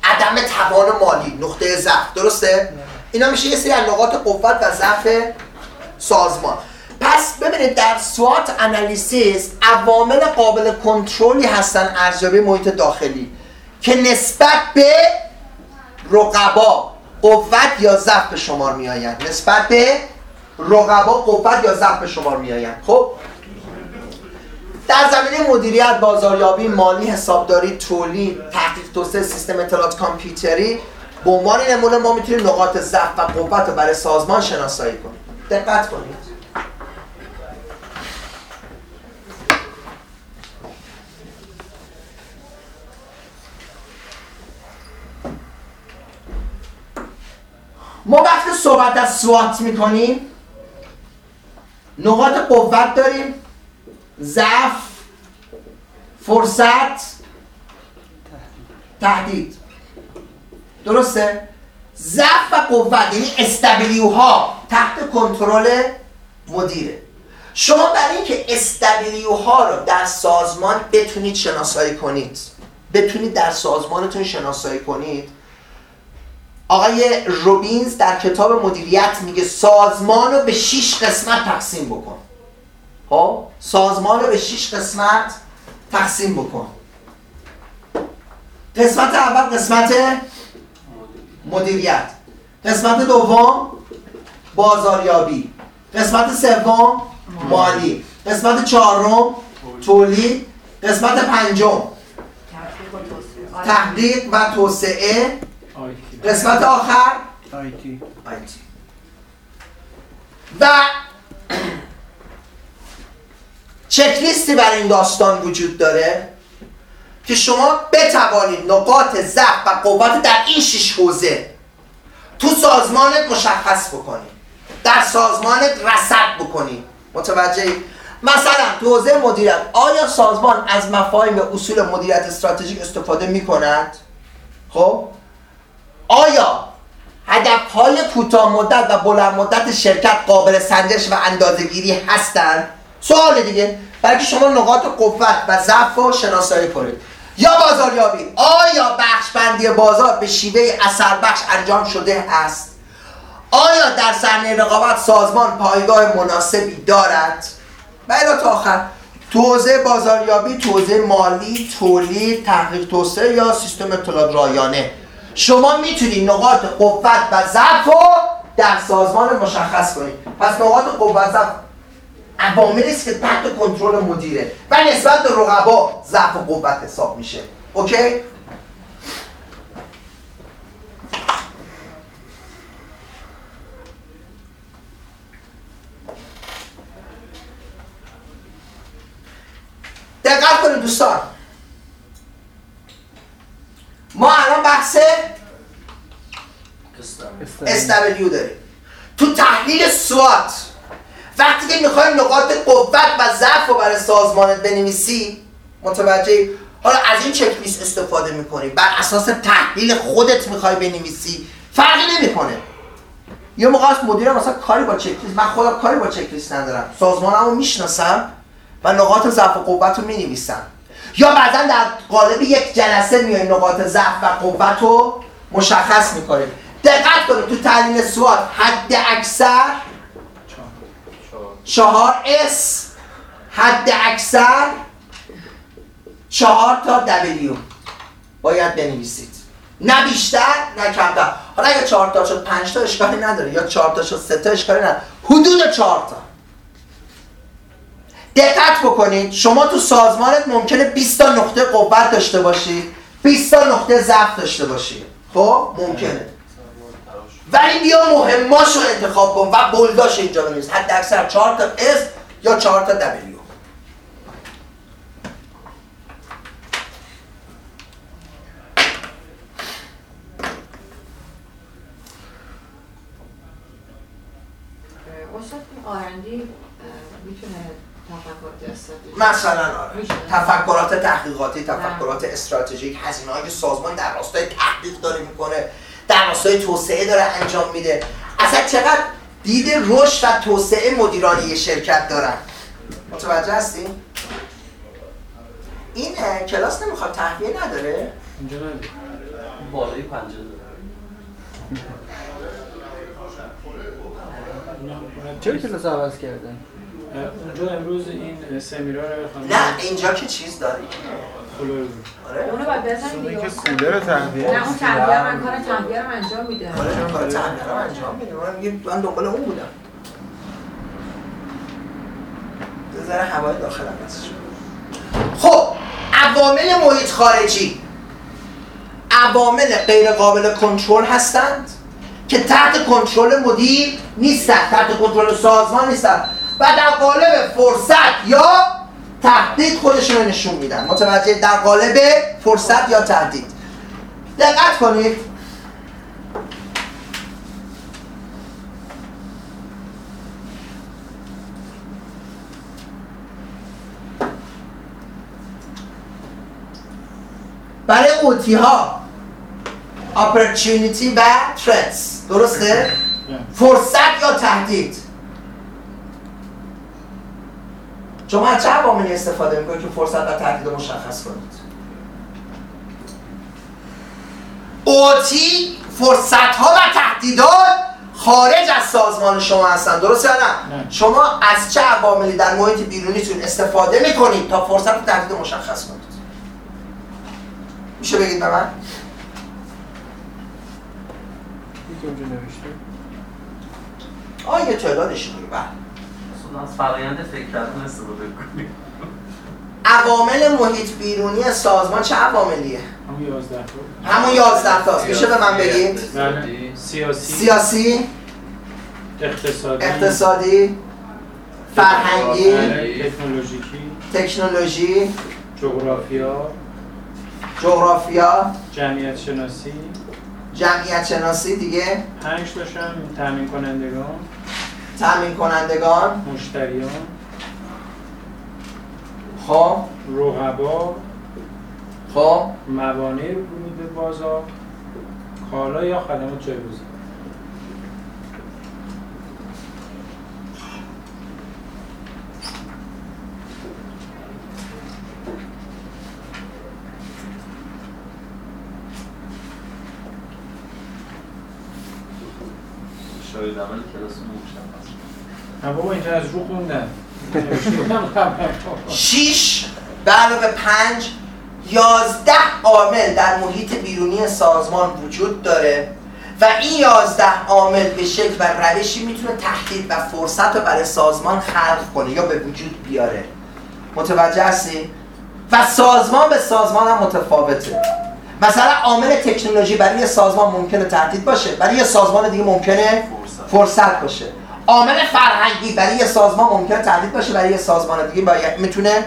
عدم توان مالی نقطه ضعف. درسته؟ اینا میشه یه سری از نقاط قوت و ضعف سازمان. پس ببینید در سوات انالیسیس عوامل قابل کنترلی هستن ارزیابی محیط داخلی. که نسبت به رقبا قوت یا ضعف به شمار می آیند نسبت به رقبا قوت یا ضعف به شمار می آیند خب؟ در زمینه مدیریت بازاریابی مالی حسابداری تولید تحقیق توسعه سیستم اطلاعات کامپیوتری به عنوان نمونه ما می‌تونیم نقاط ضعف و قوت رو برای سازمان شناسایی کنیم. دقت کنید. ما وقتی صحبت از سوات می‌کنیم نقاط قوت داریم ضعف فرصت تهدید. درسته؟ ضعف و قوت یعنی استبلیو ها تحت کنترل مدیره. شما برای اینکه استبلیو ها رو در سازمان بتونید شناسایی کنید بتونید در سازمانتون شناسایی کنید آقای روبینز در کتاب مدیریت میگه سازمان رو به 6 قسمت تقسیم بکن. خب؟ سازمان رو به 6 قسمت تقسیم بکن. قسمت اول قسمت مدیریت. قسمت دوم بازاریابی. قسمت سوم مالی. قسمت چهارم تولید قسمت پنجم. تحقیق و توسعه. قسمت آخر؟ آیتی آیتی و چکلیستی برای این داستان وجود داره که شما بتوانید نقاط ضعف و قوت در این شش حوزه تو سازمانت مشخص بکنید در سازمانت رصد بکنید. متوجه مثلا تو حوزه مدیریت آیا سازمان از مفاهیم و اصول مدیریت استراتژیک استفاده می کند؟ خب؟ آیا هدف های کوتاه مدت و بلند مدت شرکت قابل سنجش و اندازه‌گیری هستند سوال دیگه. برای شما نقاط قوت و ضعف رو شناسایی کنید یا بازاریابی؟ آیا بخش بندی بازار به شیوه اثر بخش انجام شده است؟ آیا در صحنه رقابت سازمان پایگاه مناسبی دارد؟ و تا آخر. توزیع بازاریابی توزیع مالی تولید تحقیق توسعه یا سیستم اطلاعات رایانه؟ شما می‌تونید نقاط قوت و ضعف رو در سازمان مشخص کنید پس نقاط قوت ضعف عواملی است که تحت کنترل مدیره و نسبت به رقبا ضعف و قوت حساب میشه. اوکی؟ دقت کنید دوستان. ما الان بحث استبلیو داریم. تو تحلیل سوات وقتی که می‌خوایم نقاط قوت و ضعف رو برای سازمانت بنویسی متوجه حالا از این چک لیست استفاده می‌کنی بر اساس تحلیل خودت می‌خوای بنویسی. فرقی نمی‌کنه. یه موقع از مدیرم مثلا کاری با چک لیست من خودم کاری با چک لیست ندارم. سازمانم رو می‌شناسم و نقاط ضعف و قوت رو می‌نویسم. یا بعدا در قالب یک جلسه میای نقاط ضعف و قوت رو مشخص می‌کنیم. دقت کنید تو تحلیل سوات حد اکثر چهار اس حد اکثر چهار تا دبلیو. باید بنویسید. نه بیشتر نه کمتر. حالا اگه چهار تا شد پنج تا اشکالی نداره یا چهار تا شد سه تا اشکالی نداره. حدود چهار تا. دقت بکنید شما تو سازمانت ممکنه 20 تا نقطه قوت داشته باشید 20 تا نقطه ضعف داشته باشید. خب؟ ممکنه. ولی بیا مهماش رو انتخاب کن و بلداش اینجا بنویس. حد اکثر 4 تا اس یا 4 تا دبلیو. آرندی می‌تونه مثلا آره. تفکرات تحقیقاتی تفکرات استراتژیک هزینه های سازمان در راستای تحقیق داره می‌کنه در راستای توسعه داره انجام میده اصلا چقدر دید رشد و توسعه مدیرانی یه شرکت دارن متوجه هستین؟ این کلاس نمی‌خواد تحویه نداره؟ اینجا بالای پنجره داره چرا کلاس عوض کردن؟ اونجا امروز این سمیرا رو نه اینجا که چیز داری. آره. اونو باید بزنیم دیگه. که کولر تهویه نه اون تهویه من کار تهویه رو انجام میده آره من کار تحمیل رو انجام میدم. من میگم من دنبال اون بودم. ذره هوای داخل هم. خب عوامل محیط خارجی. عوامل غیر قابل کنترل هستند که تحت کنترل مدیر نیستند تحت کنترل سازمان نیستند و در قالب فرصت یا تهدید خودشون رو نشون میدن. متوجه در قالب فرصت یا تهدید. دقت کنید. برای اوتی ها opportunity و threats. درسته؟ فرصت یا تهدید؟ شما از چه عواملی استفاده می‌کنید که فرصت و تهدید رو مشخص کنید اوتی فرصت ها و تهدیدات خارج از سازمان شما هستن درست یا نه؟ نه. شما از چه عواملی در محیط بیرونیتون استفاده می‌کنید تا فرصت و تهدید مشخص کنید میشه بگید به من؟ یکی اونجا نوشته آه یه تعدادش بله از فرایند فکر کردن استفاده کنیم. عوامل محیط بیرونی سازمان چه عواملیه؟ همون 11 تا. همون 11 تاست میشه به من بگید؟ سیاسی. سیاسی، اقتصادی. اقتصادی، فرهنگی،. تکنولوژیکی. تکنولوژی، جغرافیا. جغرافیا، جمعیت شناسی. جمعیت شناسی دیگه، پنج تاشم تامین کنندگان. تامین کنندگان، مشتریان. خب، رقبا. خب، موانع ورود به بازار. کالا یا خدمات جایگزین. شاید عمل کلاس نه بابا اینجا از رو خوندم 6 به علاوه 5 11 عامل در محیط بیرونی سازمان وجود داره و این 11 عامل به شکل و روشی می‌تونه تهدید و فرصت رو برای سازمان خلق کنه یا به وجود بیاره. متوجه هستی؟ و سازمان به سازمان هم متفاوته. مثلا عامل تکنولوژی برای یه سازمان ممکنه تهدید باشه برای یه سازمان دیگه ممکنه فرصت باشه. عامل فرهنگی برای یه سازمان ممکنه تهدید باشه برای یه سازمان دیگه باید می‌تونه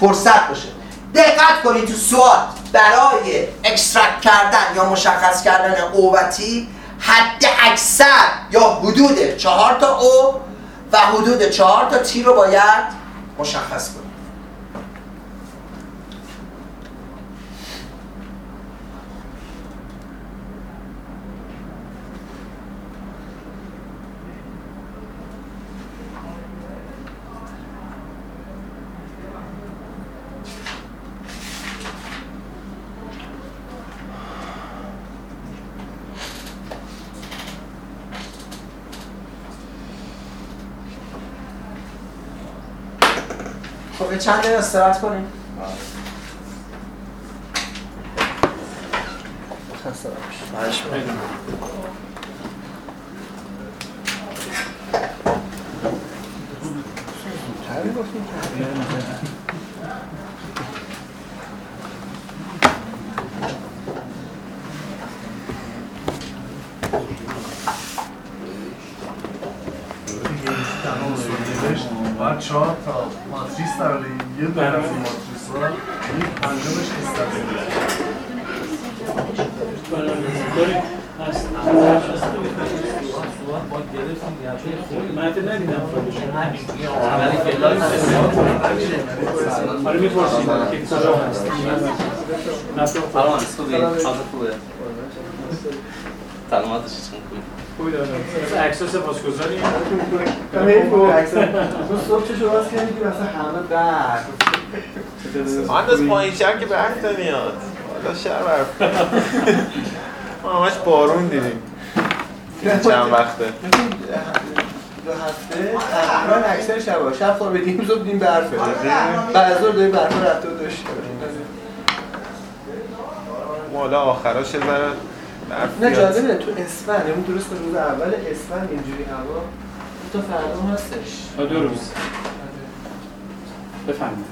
فرصت باشه. دقت کنید تو سوال برای extract کردن یا مشخص کردن O و T حداکثر یا حدود چهار تا O و حدود چهار تا T رو باید مشخص کنید خب یه چند دقیقه استراحت کنیم خسته نباشید. زودتر گفتیم بعد چهار تا ماتریس در یه دونه از این ماتریس ها این پنجمش استفاده من حتی ندیدم آره می‌پرسیم که کجا هست سلام خوبی؟ حالت خوبه؟ سلامتش چون خوبی؟ خوبی دارم. عکسا سپاسگزاریم تو صبح چه شد؟ کردی که مثلا همه درد. مهندس پایین که برق نمیاد حالا شهر برق همش بارون دیدیم. چند وقته. دو هفته. تقریبا اکثر شبا شب خوابیدیم صبح دیدیم برفه. بعد از ظهر داریم برفه رفته و داشت حالا آخراش ذره برف نه. جالبه تو اسفند یعنی درست روز اول اسفند اینجوری هوا. تا فردا هم هستش تا دو روز بفهمید